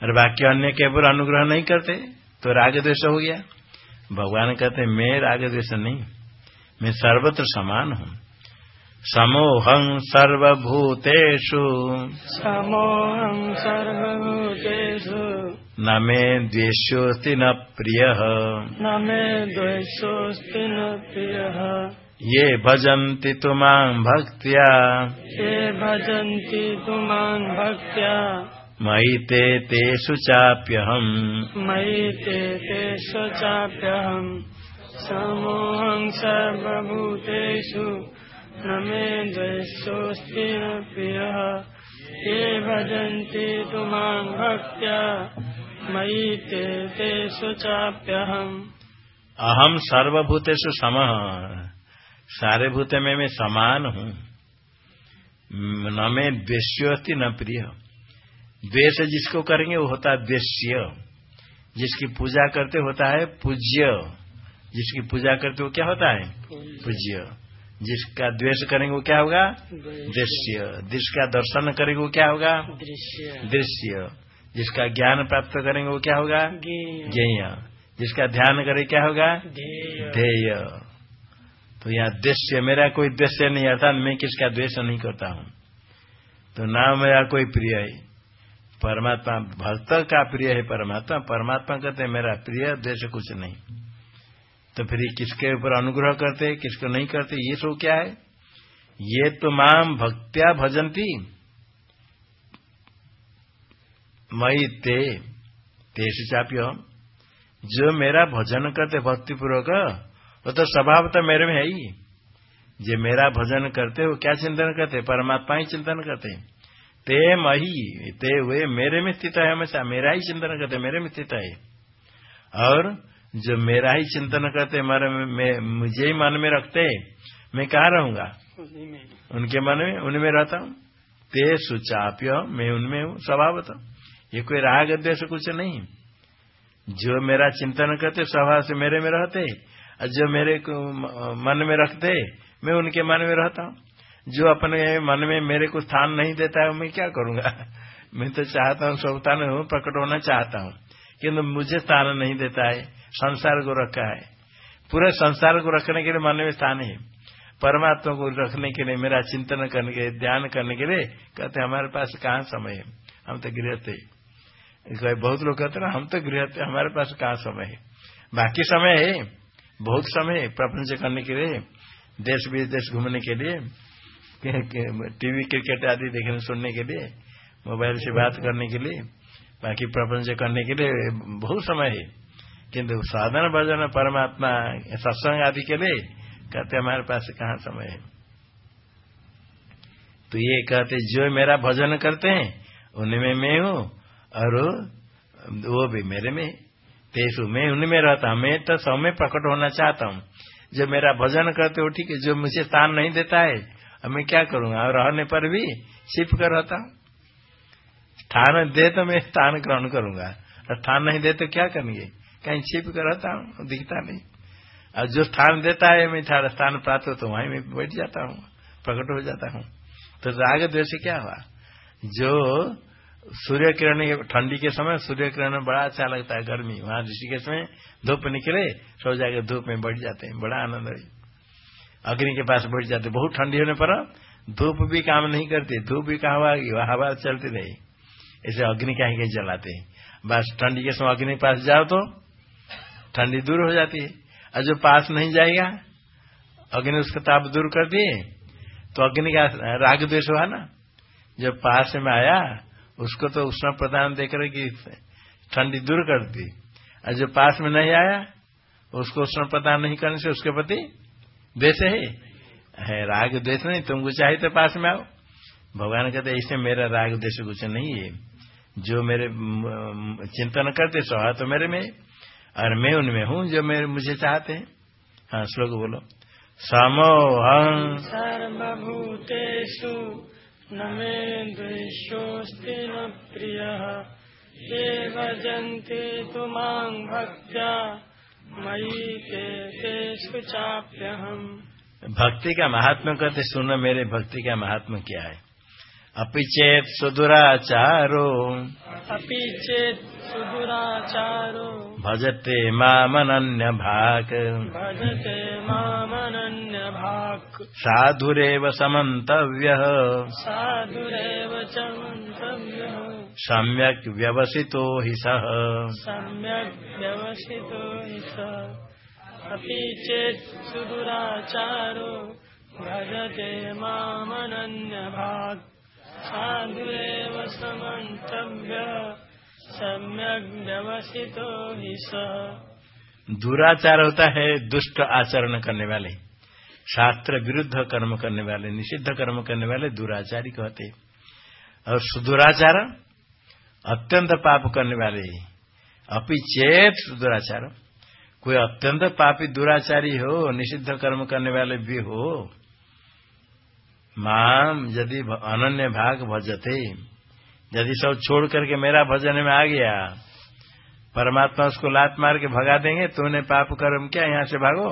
और बाकी अन्य के ऊपर अनुग्रह नहीं करते तो राग द्वेष हो गया। भगवान कहते मैं राग द्वेष नहीं, मैं सर्वत्र समान हूँ। समोहं सर्वभूतेषु। समोहं सर्वभूतेषु। न मे द्वेष्योऽस्ति न प्रियः। न मे द्वेषोऽस्ति न प्रियः। ये भजन्ति तु भक्त्या। ये भजन्ति तु माँ भक्त्या। मयि ते तेषु चाप्यहम्। मयि ते तेषु चाप्यहम्। समोहं सर्वभूतेषु न मे द्वेषोऽस्ति न प्रियः। ये भजन्ति तु माँ भक्त्या। मयि ते तेषु चाप्यहम्। अहम सर्वभूतेषु समः। सारे भूत में मैं समान हूँ। न मैं द्वेष्योस्ति न प्रिय। द्वेष जिसको करेंगे वो होता है द्वेष्य। जिसकी पूजा करते होता है पूज्य। जिसकी पूजा करते वो क्या होता है? पूज्य। जिसका द्वेष करेंगे वो क्या होगा? दृश्य जिसका दर्शन करेंगे वो क्या होगा? दृश्य। दृश्य। जिसका ज्ञान प्राप्त करेंगे वो क्या होगा? ज्ञेय जिसका ध्यान करे क्या होगा? ध्येय। तो यहाँ दृश्य मेरा कोई दृश्य नहीं अर्थात मैं किसका द्वेष नहीं करता हूँ। तो ना मेरा कोई प्रिय है। परमात्मा भक्त का प्रिय है परमात्मा परमात्मा कहते हैं मेरा प्रिय द्वेष कुछ नहीं। तो फिर किसके ऊपर अनुग्रह करते किसको नहीं करते ये सब क्या है? ये तो माम भक्त्या भजंती मई ते तेज चाप्य। जो मेरा भजन करते भक्तिपूर्वक वो तो स्वभाव तो मेरे में है ही। जो मेरा भजन करते वो क्या चिंतन करते? परमात्मा ही चिंतन करते। ते मही ते हुए मेरे में स्थित है हमेशा। मेरा ही चिंतन करते मेरे में स्थित है। और जो मेरा ही चिंतन करते मेरे में मुझे ही मन में रखते मैं कहा रहूँगा? उनके मन में उनमें रहता हूँ। ते सुचाप्य मैं उनमें हूँ। स्वभाव तो। ये कोई राग द्वेष कुछ नहीं। जो मेरा चिंतन करते, स्वभाव से मेरे में रहते, और जो मेरे को मन में रखते, मैं उनके मन में रहता हूँ। जो अपने मन में मेरे को स्थान नहीं देता है, मैं क्या करूँगा? <laughs> मैं तो चाहता हूँ स्थान हूँ, प्रकट होना चाहता हूँ। किंतु मुझे स्थान नहीं देता है, संसार को रखा है। पूरे संसार को रखने के लिए मन में स्थान है। परमात्मा को रखने के लिए, मेरा चिंतन करने के लिए, ध्यान करने के लिए, कहते हमारे पास कहाँ समय है? हम तो गृहस्थ है। बहुत लोग कहते ना, हम तो गृह, हमारे पास कहाँ समय है? बाकी समय है, बहुत समय है प्रपंच करने के लिए, देश विदेश घूमने के लिए टीवी, क्रिकेट आदि देखने, सुनने के लिए, मोबाइल से बात करने के लिए, बाकी प्रपंच करने के लिए बहुत समय है। किंतु साधन भजन, परमात्मा, सत्संग आदि के लिए कहते हमारे पास कहाँ समय है? तो ये कहते जो मेरा भजन करते हैं, उनमें मैं हूँ और वो भी मेरे में, तेसु, मैं उनमें रहता हूँ। मैं तो सब में प्रकट होना चाहता हूँ। जो मेरा भजन करते हो, ठीक है, जो मुझे स्थान नहीं देता है, अब मैं क्या करूँगा? और रहने पर भी छिप कर रहता हूँ। स्थान दे तो मैं स्थान ग्रहण करूँगा। और स्थान नहीं दे तो क्या करेंगे? कहीं छिप कर रहता हूँ, दिखता नहीं। और जो स्थान देता है, मैं स्थान प्राप्त हो तो वहीं मैं बैठ जाता हूँ, प्रकट हो जाता हूँ। तो राग द्वेष क्या हुआ? जो सूर्य किरण ठंडी के समय सूर्य किरण बड़ा अच्छा लगता है गर्मी। वहाँ ऋषिकेश में धूप निकले, सो जाके धूप में बैठ जाते हैं। बड़ा आनंद है। अग्नि के पास बैठ जाते बहुत ठंडी होने पर धूप भी काम नहीं करती। धूप भी कहा हुआ हवा चलती रही। ऐसे अग्नि क्या ही कहीं जलाते हैं। बस ठंडी के समय अग्नि के पास जाओ तो ठंडी दूर हो जाती है। और जो पास नहीं जाएगा, अग्नि उसका ताप दूर कर दिए तो अग्नि का राग द्वेष हुआ ना? जब पास में आया उसको तो उष्ण प्रदान देकर की ठंडी दूर कर दी। और जो पास में नहीं आया, उसको उष्ण प्रदान नहीं करने से उसके प्रति द्वेष है। है, राग द्वेष नहीं, तुमको चाहिए तो पास में आओ। भगवान कहते, ऐसे मेरा राग द्वेष कुछ नहीं है। जो मेरे चिंतन करते सहा तो मेरे में और मैं उनमें हूँ, जो मेरे, मुझे चाहते हैं। हाँ श्लोक बोलो। समोहं सर्वभूतेषु न मे द्वेषोऽस्ति न प्रियः। ये भजन्ते तु माँ भक्त्या। मयि ते तेषु चाप्यहम्। भक्ति का महात्मा कहते सुनो मेरे भक्ति का महात्मा क्या है? अपिचेत सुदुराचारो। अपि सुदुराचारो। भजते मामनन्य भाग भजते मामनन्यभाक्। साधुरेव समन्तव्यः। साधुरेव च मन्तव्यः सम्यक् व्यवसितो हि सः। सम्यक् व्यवसितो हि स। अपि चेत् सुदुराचारो। भजते मामनन्यभाक्। साधुरेव समन्तव्यः दुराचार होता है, दुष्ट आचरण करने वाले। शास्त्र विरुद्ध कर्म करने वाले, निषिद्ध कर्म करने वाले दुराचारी कहते और सुदुराचार, अत्यंत पाप करने वाले। अपि चेत सुदुराचार। कोई अत्यंत पापी दुराचारी हो, निषिद्ध कर्म करने वाले भी हो, माम यदि अनन्य भाग भजते। यदि सब छोड़ करके मेरा भजन में आ गया, परमात्मा उसको लात मार के भगा देंगे, तूने पाप कर्म क्या, यहाँ से भागो।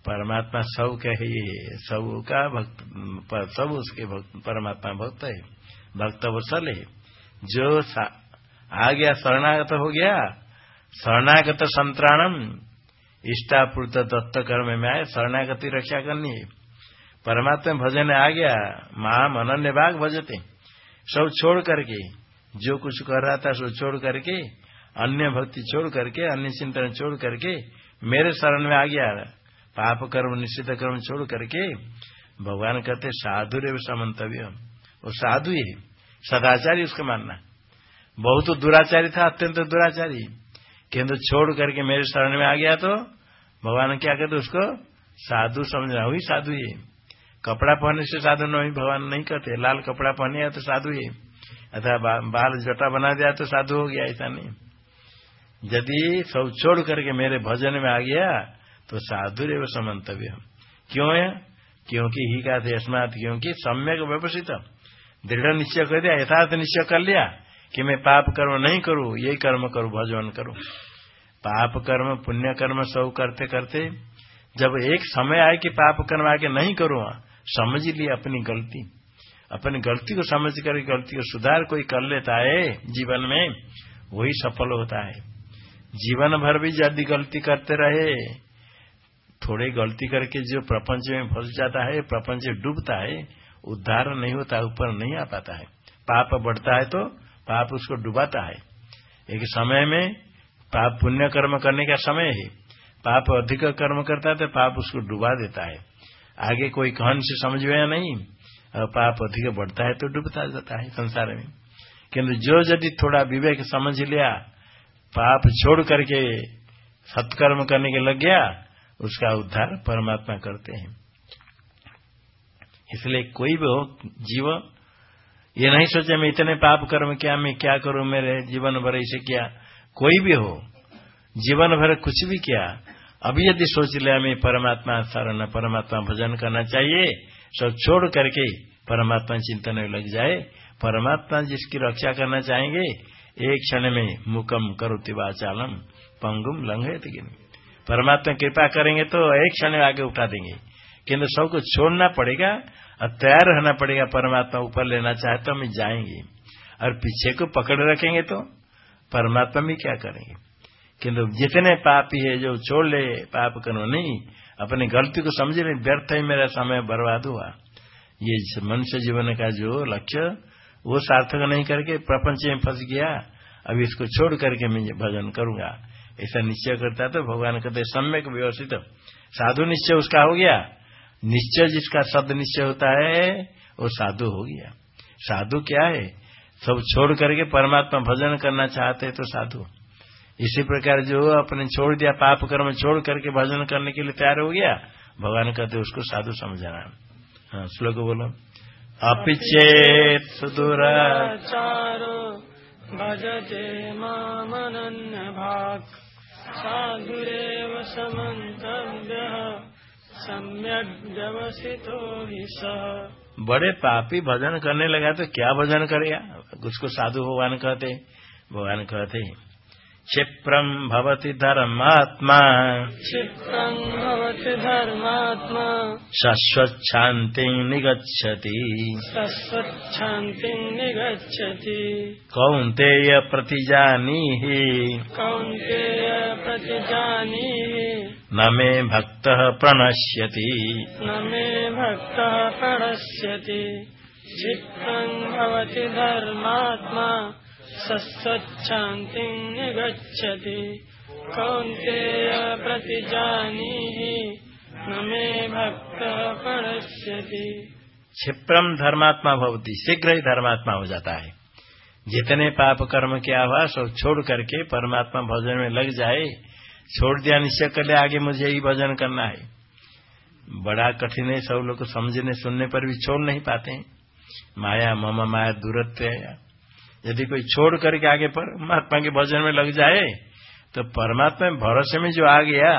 परमात्मा सब कहे, सब का भक्त सब उसके भक्त, परमात्मा भक्त है, भक्त वसल है। जो आ गया, शरणागत हो गया, शरणागत संतराणम, इष्टापूर्त दत्त कर्म में आए, शरणागति रक्षा करनी है। परमात्मा भजन आ गया माम अनन्य भाग भजते। सब छोड़ करके, जो कुछ कर रहा था सो छोड़ करके, अन्य भक्ति छोड़ करके, अन्य चिंतन छोड़ करके, मेरे शरण में आ गया पाप कर्म, निश्चित कर्म छोड़ करके, भगवान कहते, साधु रे समन्तव्य। वो साधु ही सदाचारी उसका मानना बहुत दुराचारी था, अत्यंत दुराचारी। किंतु छोड़ करके मेरे शरण में आ गया तो भगवान क्या कहते, उसको साधु समझना हुई साधु ही। कपड़ा पहनने से साधु नहीं भगवान नहीं कहते लाल कपड़ा पहने तो साधु ही। अथवा बाल जटा बना दिया तो साधु हो गया, ऐसा नहीं। यदि सब छोड़ करके मेरे भजन में आ गया तो साधुर समन्तव्य क्यों है? क्योंकि ही का थे अस्मात, क्योंकि सम्यक व्यवस्थित। दृढ़ निश्चय कर दिया, यथार्थ निश्चय कर लिया कि मैं पाप कर्म नहीं करूँ, यही कर्म करूँ, भजन करूँ। पाप कर्म, पुण्य कर्म सब करते करते जब एक समय आए कि पाप कर्म आके नहीं करूँ समझ लिया अपनी गलती। अपनी गलती को समझ कर गलती को सुधार कोई कर लेता है जीवन में, वही सफल होता है। जीवन भर भी यदि गलती करते रहे, थोड़ी गलती करके जो प्रपंच में फंस जाता है, प्रपंच डूबता है, उद्धार नहीं होता, ऊपर नहीं आ पाता है। पाप बढ़ता है तो पाप उसको डुबाता है। एक समय में पाप पुण्य कर्म करने का समय है। पाप अधिक कर्म करता है तो पाप उसको डुबा देता है। आगे कोई कहन से समझ गया नहीं? और पाप अधिक बढ़ता है तो डूबता जाता है संसार में। किंतु जो यदि थोड़ा विवेक समझ लिया, पाप छोड़ करके सत्कर्म करने के लग गया, उसका उद्धार परमात्मा करते हैं। इसलिए कोई भी हो, जीव, ये नहीं सोचे मैं इतने पाप कर्म क्या, मैं क्या करूँ, मेरे जीवन भर ऐसे किया। कोई भी हो, जीवन भर कुछ भी किया अभी यदि सोच लिया मैं परमात्मा शरण परमात्मा भजन करना चाहिए सब छोड़ करके परमात्मा चिंतन में लग जाए। परमात्मा जिसकी रक्षा करना चाहेंगे, एक क्षण में मुकम करोति वाचालम, पंगुम लंघे परमात्मा कृपा करेंगे तो एक क्षण आगे उठा देंगे। किन्तु सबको छोड़ना पड़ेगा, और तैयार रहना पड़ेगा, परमात्मा ऊपर लेना चाहे तो हम जाएँगे। और पीछे को पकड़ रखेंगे तो परमात्मा भी क्या करेंगे? किन्तु जितने पापी है, जो छोड़ ले पाप करो नहीं, अपनी गलती को समझ ले व्यर्थ ही मेरा समय बर्बाद हुआ। ये मनुष्य जीवन का जो लक्ष्य, वो सार्थक नहीं करके प्रपंच में फंस गया। अभी इसको छोड़ करके मैं भजन करूँगा। ऐसा निश्चय करता तो भगवान कहते, सम्यक व्यवस्थित। साधु निश्चय उसका हो गया। निश्चय जिसका शब्द निश्चय होता है, वो साधु हो गया। साधु क्या है? सब छोड़ करके परमात्मा भजन करना चाहते हैं तो साधु। इसी प्रकार जो अपने छोड़ दिया, पाप कर्म छोड़ करके भजन करने के लिए तैयार हो गया, भगवान कहते उसको साधु समझाना हाँ। श्लोक बोलो। अपिचेत सुदुराचारो भजते मामनन्य भाग साधुरेव समन्तव्य सम्यक व्यवसितो ही बड़े पापी भजन करने लगा तो क्या भजन करेगा? उसको साधु भगवान कहते भगवान कहते क्षिप्रम् भवति धर्मात्मा। क्षिप्रम् भवति धर्मात्मा। शश्वच्छान्तिम् निगच्छति। शश्वच्छान्तिम् निगच्छति। कौन्तेय प्रतिजानीहि। कौन्तेय प्रतिजानीहि। न मे भक्तः प्रणश्यति। न मे भक्तः प्रणश्यति। क्षिप्रम् भवति धर्मात्मा सस्वच्छान्तिं निगच्छति कौन्तेय प्रतिजानीहि न मे भक्त क्षिप्रम धर्मात्मा भवती, शीघ्र ही धर्मात्मा हो जाता है। जितने पाप कर्म के आवास सब छोड़ करके परमात्मा भजन में लग जाए, छोड़ दिया निश्चय कर ले, आगे मुझे ही भजन करना है। बड़ा कठिन है, सब लोग समझने सुनने पर भी छोड़ नहीं पाते माया, मम माया, दूरत्व यदि कोई छोड़ करके आगे परमात्मा के भजन में लग जाए तो परमात्मा भरोसे में जो आ गया,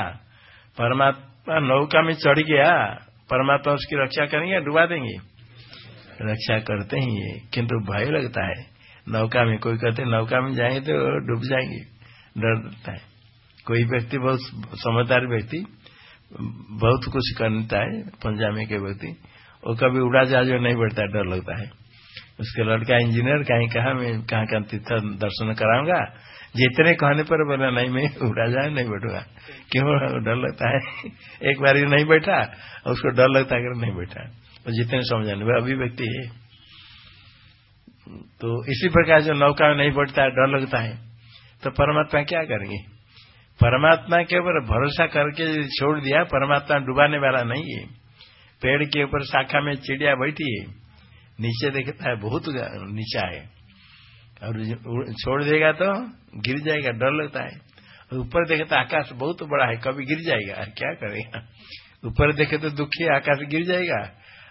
परमात्मा नौका में चढ़ गया, परमात्मा उसकी रक्षा करेंगे डुबा देंगे? रक्षा करते ही ये किंतु भय लगता है। नौका में, कोई कहते नौका में जाएँगे तो डूब जाएँगे, डर लगता है। कोई व्यक्ति, बहुत समझदार व्यक्ति, बहुत कुछ करता है, पंजाबी के व्यक्ति, वो कभी उड़ा जहाज़ नहीं बैठता, डर लगता है। उसके लड़का इंजीनियर कहीं कहा मैं, कहाँ कहाँ तीर्थ दर्शन कराऊँगा? जितने कहने पर बोला, नहीं, मैं उड़ा जाए, नहीं बैठूँगा। क्यों? डर लगता है। एक बार नहीं बैठा, उसको डर लगता है नहीं बैठा। और जितने समझाने, वह अभिव्यक्ति है। तो इसी प्रकार जो नौका में नहीं बैठता है, डर लगता है। तो परमात्मा क्या करेंगे? परमात्मा के ऊपर भरोसा करके छोड़ दिया, परमात्मा डुबाने वाला नहीं है। पेड़ के ऊपर शाखा में चिड़िया बैठी है। नीचे देखता है बहुत नीचा है। और छोड़ देगा तो गिर जाएगा डर लगता है। और ऊपर देखे तो आकाश बहुत बड़ा है कभी गिर जाएगा क्या करेगा ऊपर देखे तो दुखी आकाश गिर जाएगा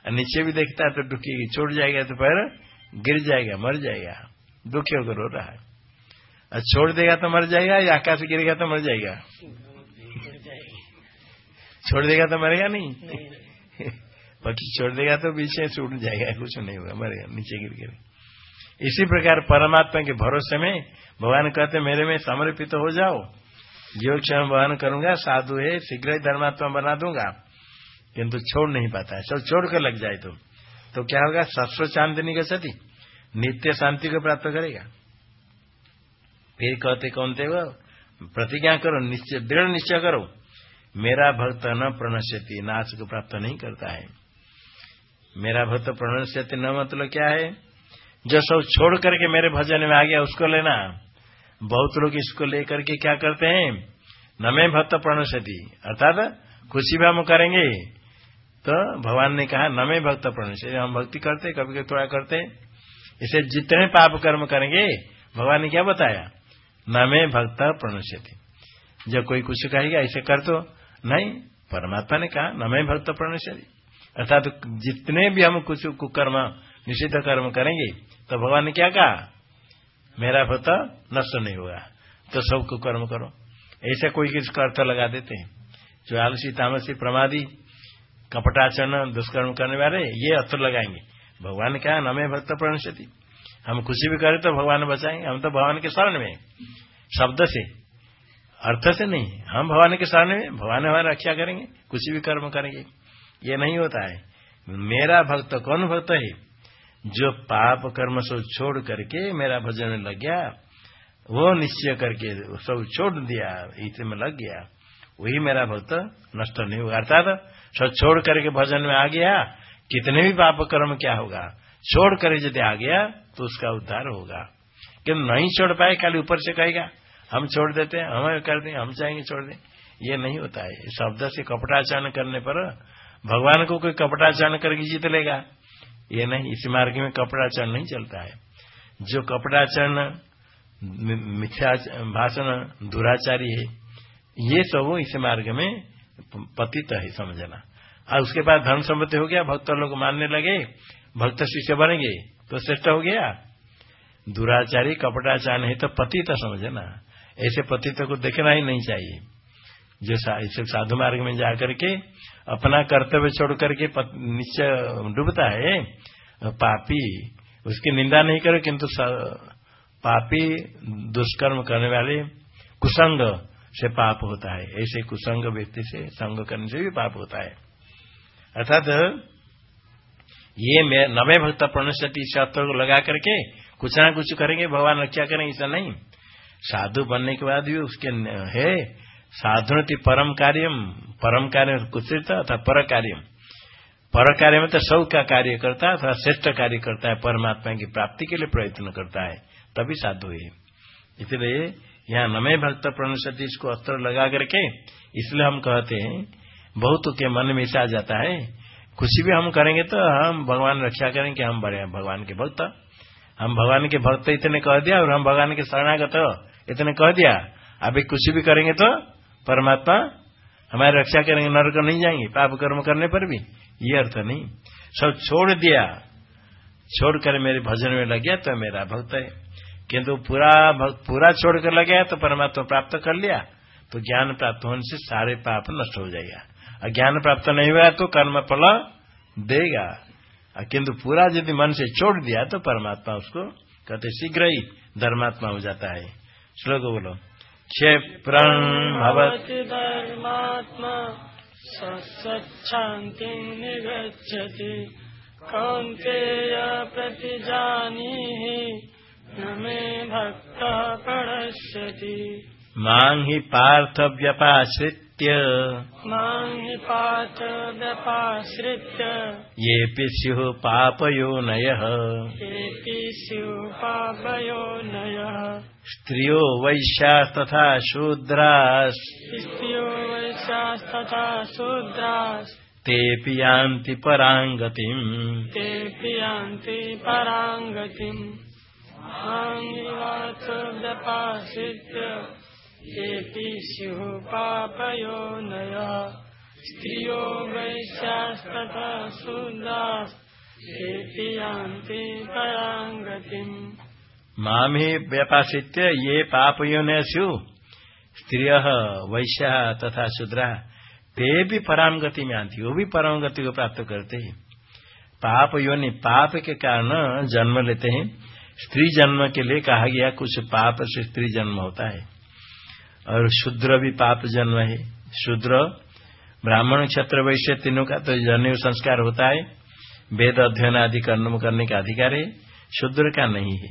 और नीचे भी देखता है तो दुखी छोड़ जाएगा तो फिर गिर जाएगा मर जाएगा। दुखी होकर रो रहा है। और छोड़ देगा तो मर जाएगा या आकाश गिरेगा तो मर जाएगा? छोड़ देगा तो मरेगा नहीं। पक्षी छोड़ देगा तो पीछे छूट जाएगा, कुछ नहीं होगा मरेगा नीचे गिर गिर इसी प्रकार परमात्मा के भरोसे में भगवान कहते, मेरे में समर्पित हो जाओ। जो क्षण वहन करूँगा, साधु है, शीघ्र ही धर्मात्मा बना दूँगा। किंतु छोड़ नहीं पाता है, सब छोड़ कर लग जाए तो। तो क्या होगा? सस्व शांति का सती, नित्य शांति को प्राप्त करेगा। फिर कहते, कौन थे वो? प्रतिज्ञा करो, निश्चय, दृढ़ निश्चय करो। मेरा भक्त न प्रणश्यति, नाश को प्राप्त नहीं करता है। मेरा भक्त प्रणश्यति न मतलब क्या है? जो सब छोड़ करके मेरे भजन में आ गया, उसको लेना। बहुत लोग इसको लेकर के क्या करते हैं? न मैं भक्त प्रणश्यति। अर्थात खुशी हम करेंगे। तो भगवान ने कहा, न मैं भक्त प्रणश्यति। हम भक्ति करते कभी कभी थोड़ा करते। इसे जितने पाप कर्म करेंगे, भगवान ने क्या बताया? न मैं भक्त प्रणश्यति। जब कोई कुछ कहेगा, ऐसे कर तो नहीं, परमात्मा ने कहा, न मैं भक्त प्रणश्यति। अर्थात तो जितने भी हम कुछ कुकर्म, निषिद्ध कर्म करेंगे तो भगवान ने क्या कहा? मेरा भक्त नष्ट नहीं होगा तो सब कुकर्म करो। ऐसा कोई किसी का अर्थ लगा देते हैं। जो आलसी, तामसी, प्रमादी, कपटाचरण, दुष्कर्म करने वाले, ये अर्थ लगाएँगे। भगवान ने कहा, न मैं भक्त प्रणशति हम खुशी भी करें तो भगवान बचाएँगे। हम तो भगवान के शरण में शब्द से, अर्थ से नहीं। हम भगवान के शरण में भगवान हमारा रक्षा करेंगे कुछ भी कर्म करेंगे। ये नहीं होता है। मेरा भक्त कौन भक्त है? जो पाप कर्म सब छोड़ करके मेरा भजन में लग गया, वो निश्चय करके सब छोड़ दिया इसे में लग गया। वही मेरा भक्त नष्ट नहीं होगा। अर्थात सब छोड़ करके भजन में आ गया, कितने भी पाप कर्म क्या होगा? छोड़ कर यदि आ गया तो उसका उद्धार होगा। किन्तु नहीं छोड़ पाए? खाली ऊपर से कहेगा, हम छोड़ देते हैं, हमें कर दें, हम चाहेंगे छोड़ दें। ये नहीं होता है। शब्द से कपटाचरण करने पर भगवान को कोई कपटाचरण करके जीत लेगा। ये नहीं, इस मार्ग में कपड़ाचरण नहीं चलता है। जो कपड़ाचरण मिथ्या भाषण, दुराचारी है, ये सब इस मार्ग में पतित है समझना। और उसके बाद धर्म सम्मति हो गया, भक्त लोग मानने लगे, भक्त शिष्य बनेंगे तो श्रेष्ठ हो गया। दुराचारी कपटाचार है तो पतित समझना। ऐसे पतित को देखना ही नहीं चाहिए। जो साधु मार्ग में जाकर के अपना कर्तव्य छोड़ करके निश्चय डूबता है, पापी, उसकी निंदा नहीं करे, किंतु पापी, दुष्कर्म करने वाले कुसंग से पाप होता है। ऐसे कुसंग व्यक्ति से, संग करने से भी पाप होता है। अर्थात, ये नवे भक्त प्रणशति शस्त्र को लगा करके कुछ ना कुछ करेंगे, भगवान रक्षा करेंगे, ऐसा नहीं। साधु बनने के बाद भी उसके है साधुनति परम कार्यम परम कार्य कुचित अथा पर कार्यम पर कार्य में तो सब का कार्य करता है, अथवा श्रेष्ठ कार्य करता है, परमात्मा की प्राप्ति के लिए प्रयत्न करता है, तभी साधु है। इसलिए यहाँ नमे भक्त प्रणशति इसको अस्त्र लगा करके, इसलिए हम कहते हैं, बहुत के मन में ऐसा जाता है कुछ भी हम करेंगे तो हम भगवान रक्षा करेंगे हम बड़े भगवान के भक्त। हम भगवान के भक्त इतने कह दिया और हम भगवान के शरणागत इतने कह दिया। अभी कुछ भी करेंगे तो परमात्मा हमारी रक्षा करेंगे नरक नहीं जाएँगे, पाप कर्म करने पर भी। ये अर्थ नहीं। सब छोड़ दिया। छोड़कर मेरे भजन में लग गया तो मेरा भक्त है। किंतु पूरा पूरा छोड़कर लग गया तो परमात्मा प्राप्त कर लिया तो ज्ञान प्राप्त होने से सारे पाप नष्ट हो जाएगा। और ज्ञान प्राप्त नहीं हुआ तो कर्म फल देगा। किंतु पूरा यदि मन से छोड़ दिया तो परमात्मा उसको कहते शीघ्र ही धर्मात्मा हो जाता है। श्लोक बोलो। क्षिप्रम् भवति धर्मात्मा सत्शान्तिम् निगच्छति। कौन्तेय प्रतिजानीहि न मे भक्तः प्रणश्यति माँ हि पार्थव्यपाश्रित पाथ व्यपाश्रित्य येऽपि स्युः पापयोनयः येऽपि स्युः पापयोनयः स्त्रियो वैश्यास्तथा शूद्रास्। स्त्रियो वैश्यास्तथा शूद्रास्। तेऽपि यान्ति पराङ्गतिम्। तेऽपि यान्ति पराङ्गतिम्। स्युः पापयोनयः स्त्रियो वैश्यास्तथा शूद्रास् तेऽपि यान्ति मामे व्यपासित्य ये पापयोन स्यु स्त्रिय, वैश्य तथा शूद्रा, ते भी पराम गति में आती वो भी परम गति को प्राप्त करते हैं। पाप योनि पाप के कारण जन्म लेते हैं। स्त्री जन्म के लिए कहा गया कुछ पाप से स्त्री जन्म होता है। और शूद्र भी पाप जन्म है। शूद्र, ब्राह्मण क्षत्र वैश्य तीनों का तो जन्म संस्कार होता है। वेद अध्ययन आदि कर्म करने का अधिकार है। शूद्र का नहीं है।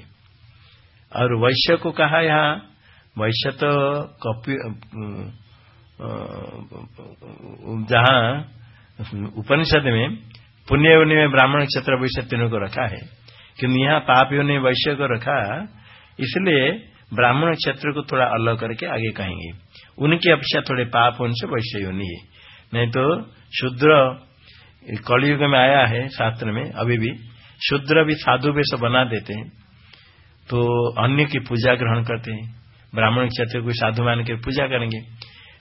और वैश्य को कहा यहाँ, वैश्य तो कपि जहाँ उपनिषद में पुण्य योनि में ब्राह्मण क्षेत्र वैश्य तीनों को रखा है। क्योंकि यहाँ पाप योनि वैश्य को रखा, इसलिए ब्राह्मण क्षेत्र को थोड़ा अलग करके आगे कहेंगे। उनकी अपेक्षा थोड़े पाप उनसे वैश्य होनी है। नहीं तो शुद्र कलयुग में आया है, शास्त्र में, अभी भी शुद्र भी साधु वेश बना देते हैं तो अन्य की पूजा ग्रहण करते हैं। ब्राह्मण क्षेत्र को साधु मान के पूजा करेंगे।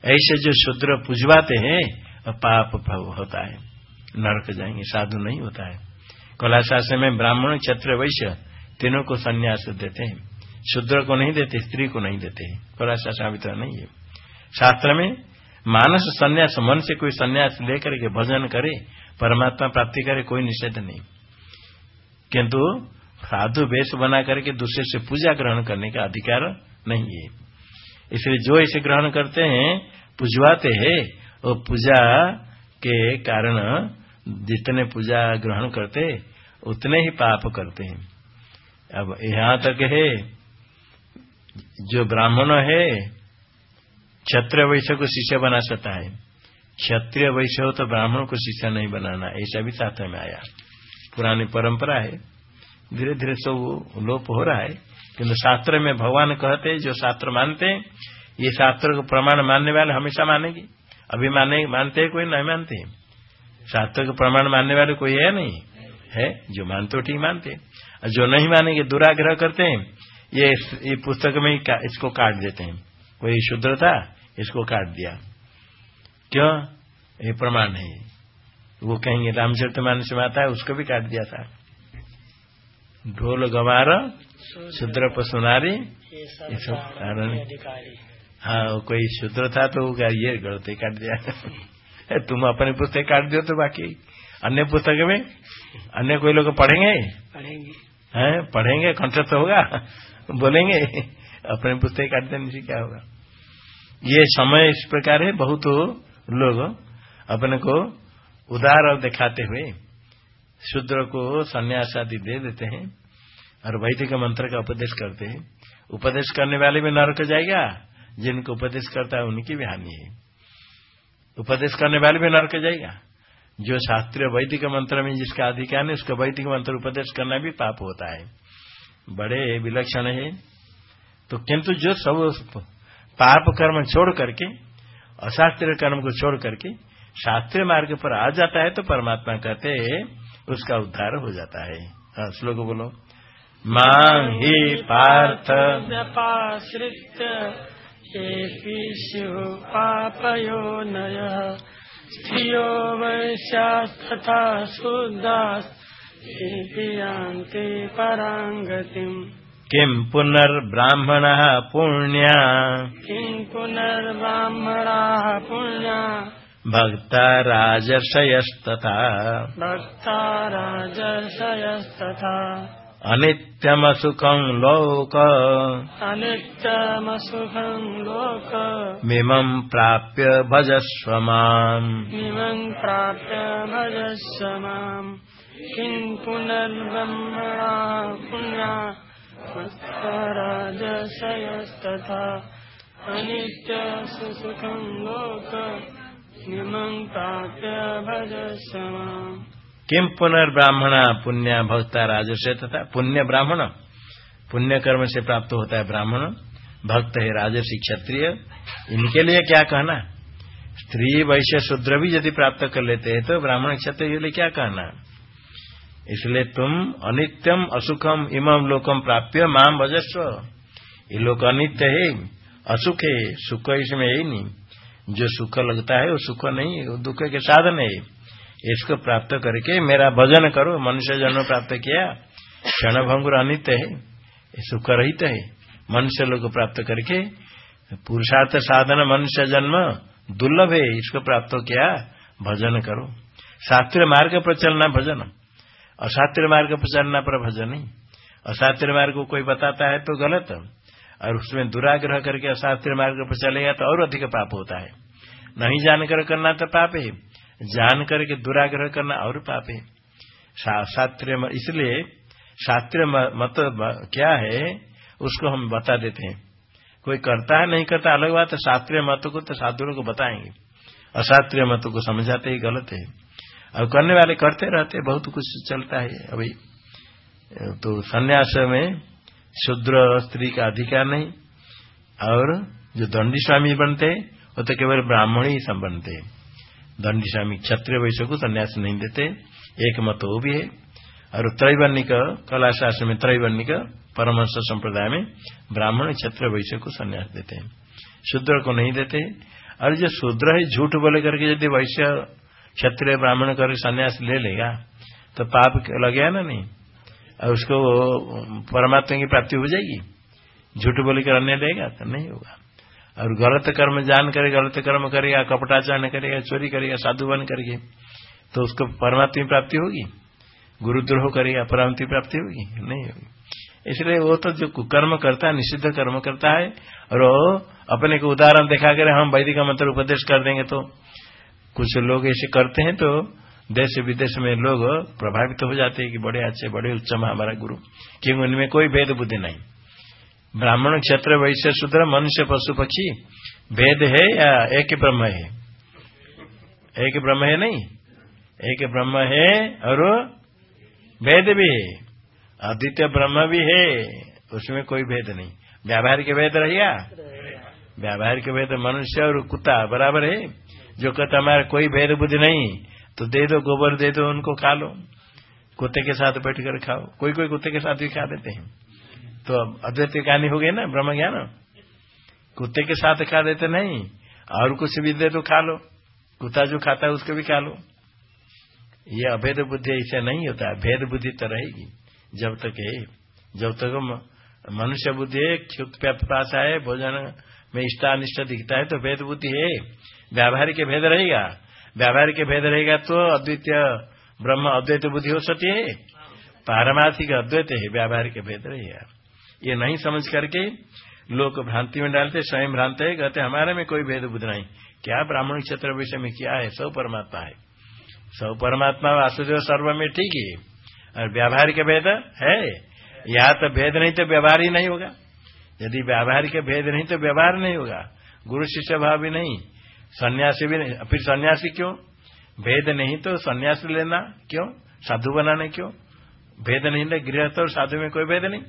ऐसे जो शुद्र पूजवाते हैं, पाप होता है। नरक जाएँगे, साधु नहीं होता है। कला शास्त्र में ब्राह्मण क्षेत्र वैश्य, तीनों को संन्यास देते हैं। शुद्र को नहीं देते, स्त्री को नहीं देते पराशा साबित नहीं है। शास्त्र में मानस संन्यास, मन से कोई संन्यास लेकर के भजन करे, परमात्मा प्राप्ति करे, कोई निषेध नहीं। किंतु साधु वेश बना करके दूसरे से पूजा ग्रहण करने का अधिकार नहीं है। इसलिए जो इसे ग्रहण करते हैं, पुजवाते हैं, वो पूजा के कारण जितने पूजा ग्रहण करते, उतने ही पाप करते हैं। अब यहाँ तक है जो ब्राह्मण है, क्षत्रिय वैश्य को शिष्य बना सकता है। क्षत्रिय वैश्य हो तो ब्राह्मण को शिष्य नहीं बनाना, ऐसा भी शास्त्र में आया। पुरानी परंपरा है। धीरे धीरे सब लोप हो रहा है, किंतु शास्त्र में भगवान कहते हैं, जो शास्त्र मानते हैं, ये शास्त्र को प्रमाण मानने वाले हमेशा मानेगी। अभी माने, मानते हैं कोई, नहीं मानते शास्त्र को प्रमाण मानने वाले कोई है नहीं? है, जो मानते हो ठीक मानते और जो नहीं मानेंगे, दुराग्रह करते हैं। ये ये पुस्तक में ही का, इसको काट देते हैं। कोई शुद्र था इसको काट दिया। क्यों? ये प्रमाण है। वो कहेंगे रामचरित मानस में आता है उसको भी काट दिया था। ढोल गवार शुद्र पसुनारी ये सब कारण हाँ। कोई शुद्र था तो ये गलत काट दिया। <laughs> तुम अपने पुस्तक काट दियो तो बाकी। अन्य पुस्तक में? अन्य कोई लोग पढ़ेंगे? पढ़ेंगे। हैं? पढ़ेंगे? कंठस्थ होगा? बोलेंगे? अपने पुस्तक काट देने से क्या होगा? ये समय इस प्रकार है, बहुत लोग अपने को उदार दिखाते हुए शूद्र को संन्यास आदि दे देते हैं और वैदिक मंत्र का उपदेश करते हैं। उपदेश करने वाले भी नरक जाएगा, जिनको उपदेश करता है उनकी भी हानि है। उपदेश करने वाले भी नरक जाएगा। जो शास्त्रीय वैदिक मंत्र में जिसका अधिकार है, उसका वैदिक मंत्र उपदेश करना भी पाप होता है। बड़े विलक्षण है। तो किंतु जो सब पाप कर्म छोड़ करके, अशास्त्रीय कर्म को छोड़ करके शास्त्रीय मार्ग पर आ जाता है तो परमात्मा कहते उसका उद्धार हो जाता है। हाँ श्लोक बोलो। माँ ही पार्थ। व्यपाश्रित पापयो नय। स्त्रियो वैश्यास्तथा शुद्धास्ते पराङ्गतिम्। किम् पुनर्ब्राह्मणः पुण्या? किम् पुनर्ब्राह्मणाः पुण्या? भक्ता राजर्षयस्तथा। भक्ता राजर्षयस्तथा। अनित्यमसुखम् लोक। अनित्यमसुखम् लोक। मिमम् प्राप्य भजस्व माम् प्राप्य भजस्व माम्। किम् पुनर्ब्रह्मणा अनित्यसुखम् लोक किम पुनर्ब्राह्मणा पुण्य भक्ता राजस्य तथा पुण्य ब्राह्मण पुण्य कर्म से प्राप्त होता है ब्राह्मण। भक्त है राजसी क्षत्रिय। इनके लिए क्या कहना? स्त्री वैश्य शूद्र भी यदि प्राप्त कर लेते हैं तो ब्राह्मण क्षत्रिय के लिए क्या कहना? इसलिए तुम अनित्यम असुखम इमम लोकम प्राप्य माम भजस्व। ये लोग अनित्य है, असुख है, सुख इसमें है नहीं। जो सुख लगता है वो सुख नहीं है वो दुख के साधन है। इसको प्राप्त करके मेरा भजन करो, मनुष्य जन्म प्राप्त किया, क्षण भंगुर अनित्य है सुख रहित है। मनुष्य लोग प्राप्त करके पुरुषार्थ साधन, मनुष्य जन्म दुर्लभ है, इसको प्राप्त किया, भजन करो। शास्त्रीय मार्ग पर चलना भजन। अशास्त्रीय मार्ग पर चलना पर भजन नहीं अशास्त्रीय मार्ग को कोई बताता है तो गलत। और उसमें दुराग्रह करके अशास्त्रीय मार्ग पर चलेगा तो और अधिक पाप होता है। नहीं जानकर करना तो पाप है। जान करके दुराग्रह करना और पाप है। शास्त्र इसलिए शास्त्र मत क्या है, उसको हम बता देते हैं। कोई करता है, नहीं करता, अलग बात है। शास्त्रीय मत को तो साधुओं को बताएँगे। अशास्त्रीय मत को समझाते ही गलत है। और करने वाले करते रहते, बहुत कुछ चलता है। अभी तो संन्यास में शुद्र स्त्री का अधिकार नहीं, और जो दंडी स्वामी बनते, वो तो केवल ब्राह्मण ही सब बनते। दंडी स्वामी क्षत्रिय वैश्य को संन्यास नहीं देते एक मत वो भी है। और त्रैवर्णिक कला शास्त्र में त्रैवर्णिक परमहंस संप्रदाय में ब्राह्मण क्षत्रिय वैश्य को संन्यास देते हैं। शूद्र को नहीं देते। और जो शूद्र है, झूठ बोले करके यदि वैश्य क्षत्रिय ब्राह्मण करके संन्यास ले लेगा। तो पाप लगेगा ना नहीं? और उसको परमात्मा की प्राप्ति हो जाएगी। झूठ बोले कर अन्य देगा तो नहीं होगा। और गलत कर्म जान करे, गलत कर्म करेगा कपटाचरण करेगा, चोरी करेगा साधु बन करके तो उसको परमात्मा की प्राप्ति होगी। गुरुद्रोह करेगा, परमात्मा प्राप्ति होगी? नहीं होगी। इसलिए वो तो जो कुकर्म करता है, निषिद्ध कर्म करता है, और अपने को उदाहरण दिखा कर हम वैदिक मंत्र उपदेश कर देंगे तो कुछ लोग ऐसे करते हैं तो देश विदेश में लोग प्रभावित हो जाते हैं कि बड़े अच्छे बड़े उच्चम हमारा गुरु। क्योंकि उनमें कोई भेद बुद्धि नहीं। ब्राह्मण क्षेत्र वैश्य शूद्र मनुष्य पशु पक्षी भेद है या एक ब्रह्म है? एक ब्रह्म है नहीं? एक ब्रह्म है और भेद भी है। अद्वितीय ब्रह्म भी है उसमें कोई भेद नहीं। व्यावहारिक भेद रहेगा व्यावहारिक भेद मनुष्य और कुत्ता बराबर है। जो कहता हमारा कोई भेद बुद्धि नहीं तो दे दो गोबर, दे दो उनको खा लो कुत्ते के साथ बैठ कर खाओ। कोई कोई कुत्ते के साथ भी खा देते हैं। तो अद्वैत कहानी हो गई ना, ब्रह्म ज्ञान? कुत्ते के साथ खा देते नहीं, और कुछ भी दे दो खा लो। कुत्ता जो खाता है, उसको भी खा लो। ये अभेद बुद्धि ऐसे नहीं होता, भेद बुद्धि तो रहेगी। जब तक है जब तक मनुष्य बुद्धि है पास आए, भोजन में इष्टानिष्ट दिखता है तो भेद बुद्धि है। व्यावहारिक भेद रहेगा। व्यावहारिक भेद रहेगा तो अद्वितीय ब्रह्म अद्वैत बुद्धि हो सकती है। पारमार्थिक अद्वैत है व्यावहारिक भेद रहेगा। ये नहीं समझ करके लोग भ्रांति में डालते, स्वयं भ्रांत है, कहते, हमारे में कोई भेद बुद्ध नहीं। क्या ब्राह्मण क्षेत्र विषय में क्या है? सब परमात्मा है। सब परमात्मा वासुदेव सर्व में ठीक है। और व्यावहारिक भेद है। या तो भेद नहीं तो व्यवहार ही नहीं होगा। यदि व्यावहारिक भेद नहीं तो व्यवहार नहीं होगा। गुरु शिष्य भाव भी नहीं। सन्यासी भी नहीं, फिर सन्यासी क्यों? भेद नहीं तो सन्यासी लेना क्यों? साधु बनाने क्यों? भेद नहीं ले गृहस्थ और साधु में कोई भेद नहीं।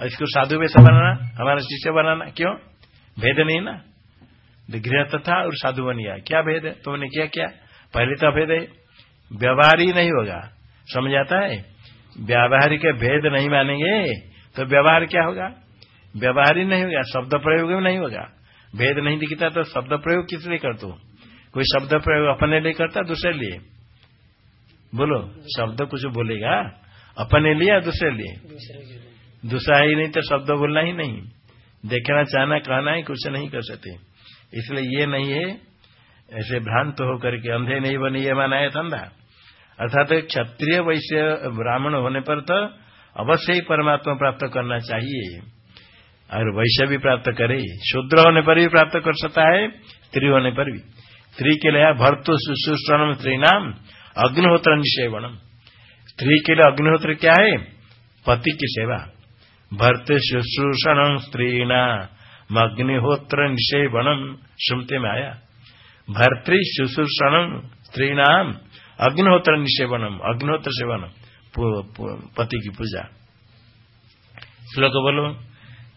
और इसको साधु वैसा बनाना, हमारा शिष्य बनाना, क्यों? भेद नहीं ना? गृहस्थ था और साधु बन गया। क्या भेद है? तुमने किया क्या? पहले तो भेद है। व्यवहार ही नहीं होगा। समझ आता है व्यावहारिक भेद नहीं मानेंगे तो व्यवहार क्या होगा? व्यवहार ही नहीं होगा। शब्द प्रयोग भी नहीं होगा। भेद नहीं दिखता तो शब्द प्रयोग किस लिए करते कोई शब्द प्रयोग अपने लिए करता दूसरे लिए? बोलो शब्द कुछ बोलेगा? अपने लिए या दूसरे लिए? दूसरा ही नहीं तो शब्द बोलना ही नहीं। देखना चाहना कहना ही कुछ नहीं कर सकते। इसलिए ये नहीं है ऐसे भ्रांत होकर के अंधे नहीं बने ये माना है धंधा। अर्थात तो क्षत्रिय वैश्य ब्राह्मण होने पर तो अवश्य ही परमात्मा प्राप्त करना चाहिए। और वैश्य भी प्राप्त करे। शूद्र होने पर भी प्राप्त कर सकता है, स्त्री होने पर भी। स्त्री के लिए भर्तु सुश्रणम स्त्री नाम अग्निहोत्र निषेवनम स्त्री के लिए अग्निहोत्र क्या है? पति की सेवा। भर्त शुश्रूषण नाम अग्निहोत्र निषेवनम सुनते में आया। भर्तृ शुश्रूषण स्त्रीणाम अग्निहोत्र निषेवनम अग्निहोत्र सेवनम पति की पूजा। श्लोक बोलो।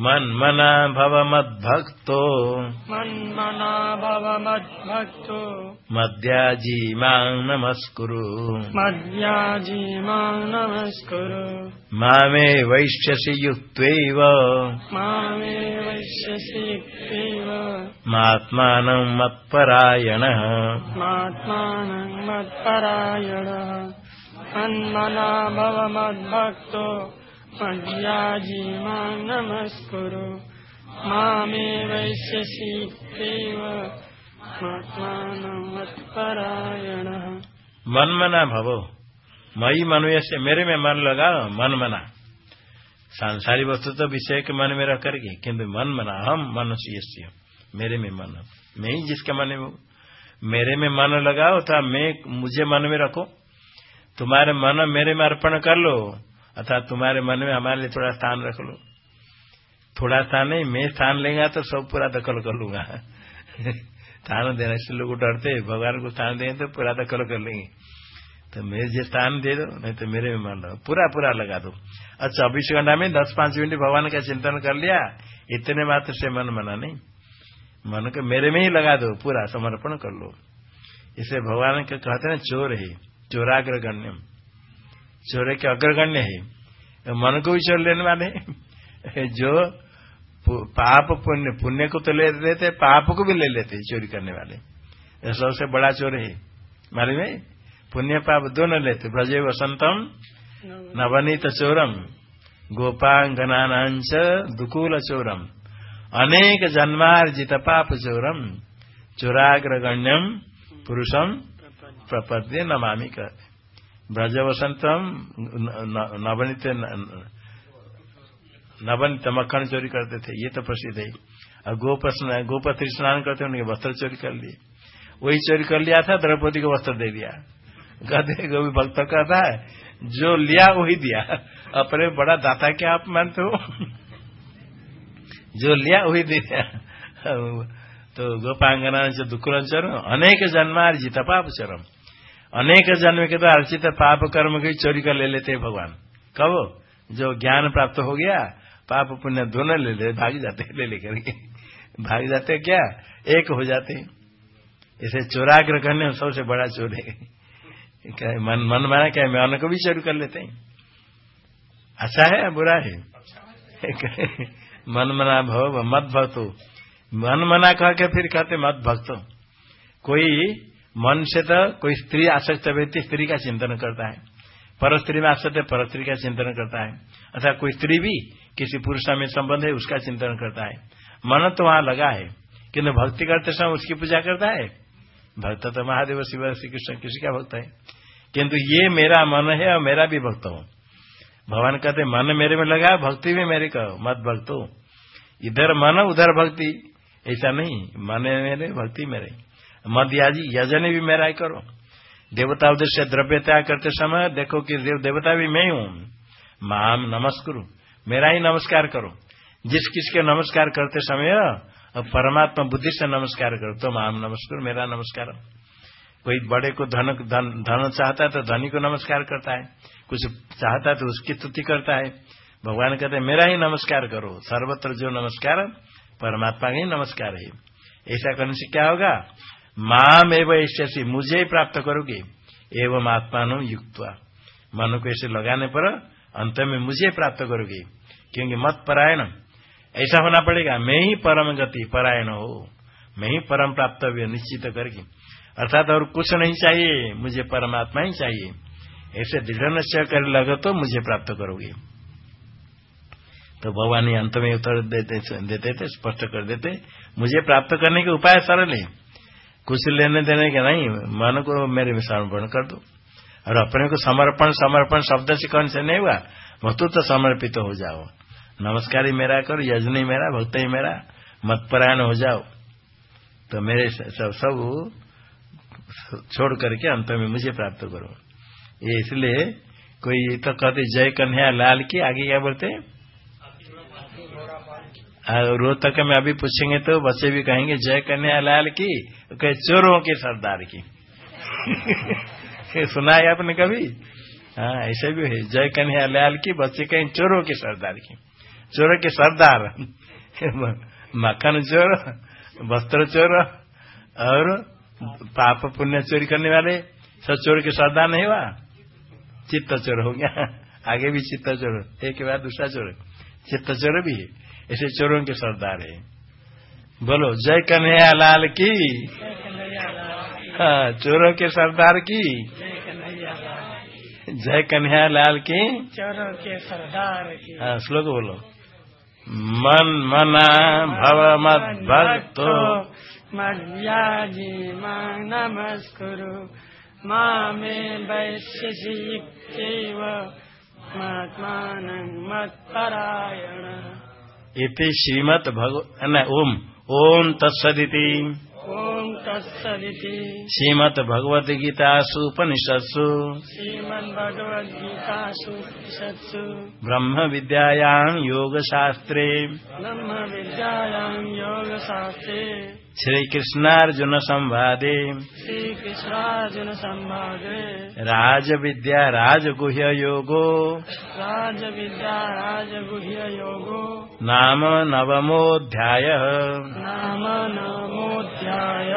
मन्मना भव मद्भक्तो मन्मना भव मद्भक्तो मद्याजी माँ नमस्कुरु। मद्याजी माँ नमस्कुरु। मामे वैश्यसि युक्त्वैव। मामे वैश्यसि युक्त्वैव। मात्मानं मत्परायणः। मात्मानं मत्परायणः। मन्मना भव मद्भक्तो मद्याजी माँ नमस्कुरु मामे वैश्यसि देव मन मना भवो। मई मनुष्य से मेरे में मन लगा मन मना सांसारिक वस्तु तो विषय के मन में रह करके, किंतु मन मना हम मनुष्य मेरे में मन। मैं ही जिसके मन में मेरे में मन लगाओ था मैं, मुझे मन में रखो। तुम्हारे मन मेरे में अर्पण कर लो। अर्थात तुम्हारे मन में हमारे लिए थोड़ा स्थान रख लो। थोड़ा स्थान नहीं, मैं स्थान लेगा तो सब पूरा दखल कर लूँगा। <laughs> स्थान देने से लोग डरते, भगवान को स्थान देंगे तो पूरा दखल कर लेंगे। तो मेरे जो स्थान दे दो, नहीं तो मेरे में मान लो। पूरा पूरा लगा दो। और चौबीस घंटा में दस, पाँच मिनट भगवान का चिंतन कर लिया, इतने मात्र से मन मना नहीं। मन को मेरे में ही लगा दो, पूरा समर्पण कर लो। इसे भगवान के कहते हैं चोर है चोराग्रगण्य चोर के अग्रगण्य है। मन को भी चोर लेने वाले <laughs> जो पाप पुण्य पुण्य को तो ले लेते पाप को भी ले लेते चोरी करने वाले। सबसे बड़ा चोर है। मालूम है? पुण्य पाप दोनों लेते ब्रजे वसंतम, नवनीत चोरम गोपांगना दुकूल चोरम। अनेक जन्मार्जित पाप चोरम, चोराग्रगण्यम, पुरुषम प्रपद्य नमामि कहते ब्रज वसंतम नवनीत नवनीत मक्खन चोरी करते थे, ये तो प्रसिद्ध है। और गोपस्न गोपति स्नान करते उनके वस्त्र चोरी कर लिए। वही चोरी कर लिया था, द्रौपदी को वस्त्र दे दिया। कहते गोभी भक्त कहता है, जो लिया वही दिया। अपने बड़ा दाता क्या आप मानते हो। जो लिया वही दे दिया। तो गोपांगना से दुकुलचरम अनेक जन्मार्जित पाप चरम। अनेक जन्म के द्वारा अर्चित पाप कर्म की चोरी कर ले लेते हैं भगवान। कब? जो ज्ञान प्राप्त हो गया, पाप पुण्य दोनों ले ले, भाग जाते ले लेकर। भाग जाते क्या? एक हो जाते इसे चोराग्र करने सबसे बड़ा चोर है। क्या मन मन माना क्या? मैं को भी चोरी कर लेते हैं। अच्छा है, बुरा है? मन मना भव मत भक्तो मन मना कह के फिर कहते मत भक्तो कोई मन से तो कोई स्त्री आसक्त व्यक्ति स्त्री का चिंतन करता है। पर स्त्री में आसक्त पर स्त्री का चिंतन करता है। अर्थात कोई स्त्री भी किसी पुरुष में संबंध है, उसका चिंतन करता है। मन तो वहाँ लगा है किन्तु भक्ति करते समय उसकी पूजा करता है। भक्त तो महादेव, शिव श्री कृष्ण किसी का भक्त है। किंतु ये मेरा मन है और मेरा भी भक्त हूँ। भगवान कहते, मन मेरे में लगा, भक्ति भी मेरे कहो, मत भक्तो। इधर मन, उधर भक्ति। ऐसा नहीं, मन मेरे, भक्ति मेरे। मत याजी यजन भी मेरा ही करो। देवता उद्देश्य द्रव्य त्याग करते समय देखो कि देव देवता भी मैं हूँ। माम नमस्कुरु। मेरा ही नमस्कार करो। जिस किसके नमस्कार करते समय परमात्मा बुद्धि से नमस्कार करो तो माम नमस्कार मेरा नमस्कार। कोई बड़े को धन धन, धन चाहता है तो धनी को नमस्कार करता है। कुछ चाहता है तो उसकी तुति करता है। भगवान कहते हैं मेरा ही नमस्कार करो। सर्वत्र जो नमस्कार परमात्मा का ही नमस्कार है। ऐसा करने से क्या होगा? माम एवं ऐसे मुझे ही प्राप्त करोगे। एवं आत्मा युक्त मन को ऐसे लगाने पर अंत में मुझे प्राप्त करोगे। क्योंकि मत परायण ऐसा होना पड़ेगा, मैं ही परम गति, परायण हो। मैं ही परम प्राप्त निश्चित करके। अर्थात और कुछ नहीं चाहिए, मुझे परमात्मा ही चाहिए। ऐसे दृढ़ निश्चय कर लगे तो मुझे प्राप्त करोगे। तो भगवान ही अंत में उत्तर देते देते थे, स्पष्ट कर देते, मुझे प्राप्त करने के उपाय सरल है कुछ लेने देने के नहीं, मन को मेरे में समर्पण कर दो। और अपने को समर्पण समर्पण शब्द से कौन से नहीं हुआ? भक्तु तो समर्पित तो हो जाओ। नमस्कार ही मेरा करो, यजनी मेरा भक्त ही मेरा, मतपरायण हो जाओ। तो मेरे सब सब छोड़ करके अंत में मुझे प्राप्त करो। ये इसलिए कोई तो कहते जय कन्हैया लाल की आगे क्या बोलते रो तक में अभी पूछेंगे तो बच्चे भी कहेंगे, जय कन्हैया लाल की कहे, चोरों के सरदार की। <laughs> सुना है आपने कभी? हाँ ऐसे भी है। जय कन्हैया लाल की। बच्चे कहें, चोरों के सरदार की। चोरों के सरदार? <laughs> मक्खन चोर, वस्त्र चोर और पाप पुण्य चोरी करने वाले, सब चोर के सरदार नहीं हुआ? चित्त चोर हो गया। <laughs> आगे भी चित्त चोर एक बार दूसरा चोर चित्त चोर भी है। ऐसे चोरों के सरदार है। बोलो जय कन्हैया लाल की। हाँ चोरों के सरदार की। जय कन्हैया लाल की। चोरों के सरदार की। हाँ श्लोक बोलो। मन मना भव मत भक्तो। मद्याजी माँ नमस्कुरु। मामे वैश्यसीव महात्मानं मत्परायण। इति श्रीमद भगव ओम ओम तत्सदिति। तत्सदिति श्रीमद भगवद गीतासु उपनिषत्सु। श्रीमद् भगवद्गीतासु उपनिषत्सु। ब्रह्म विद्यायां योग शास्त्रे ब्रह्म विद्यायां योगशास्त्रे। श्री कृष्णार्जुन संवादे श्री कृष्णार्जुन संवादे राज विद्या राजगुह्य योगो राज विद्या राजगुह्य योगो नाम नवमोऽध्याय। नाम नमोऽध्याय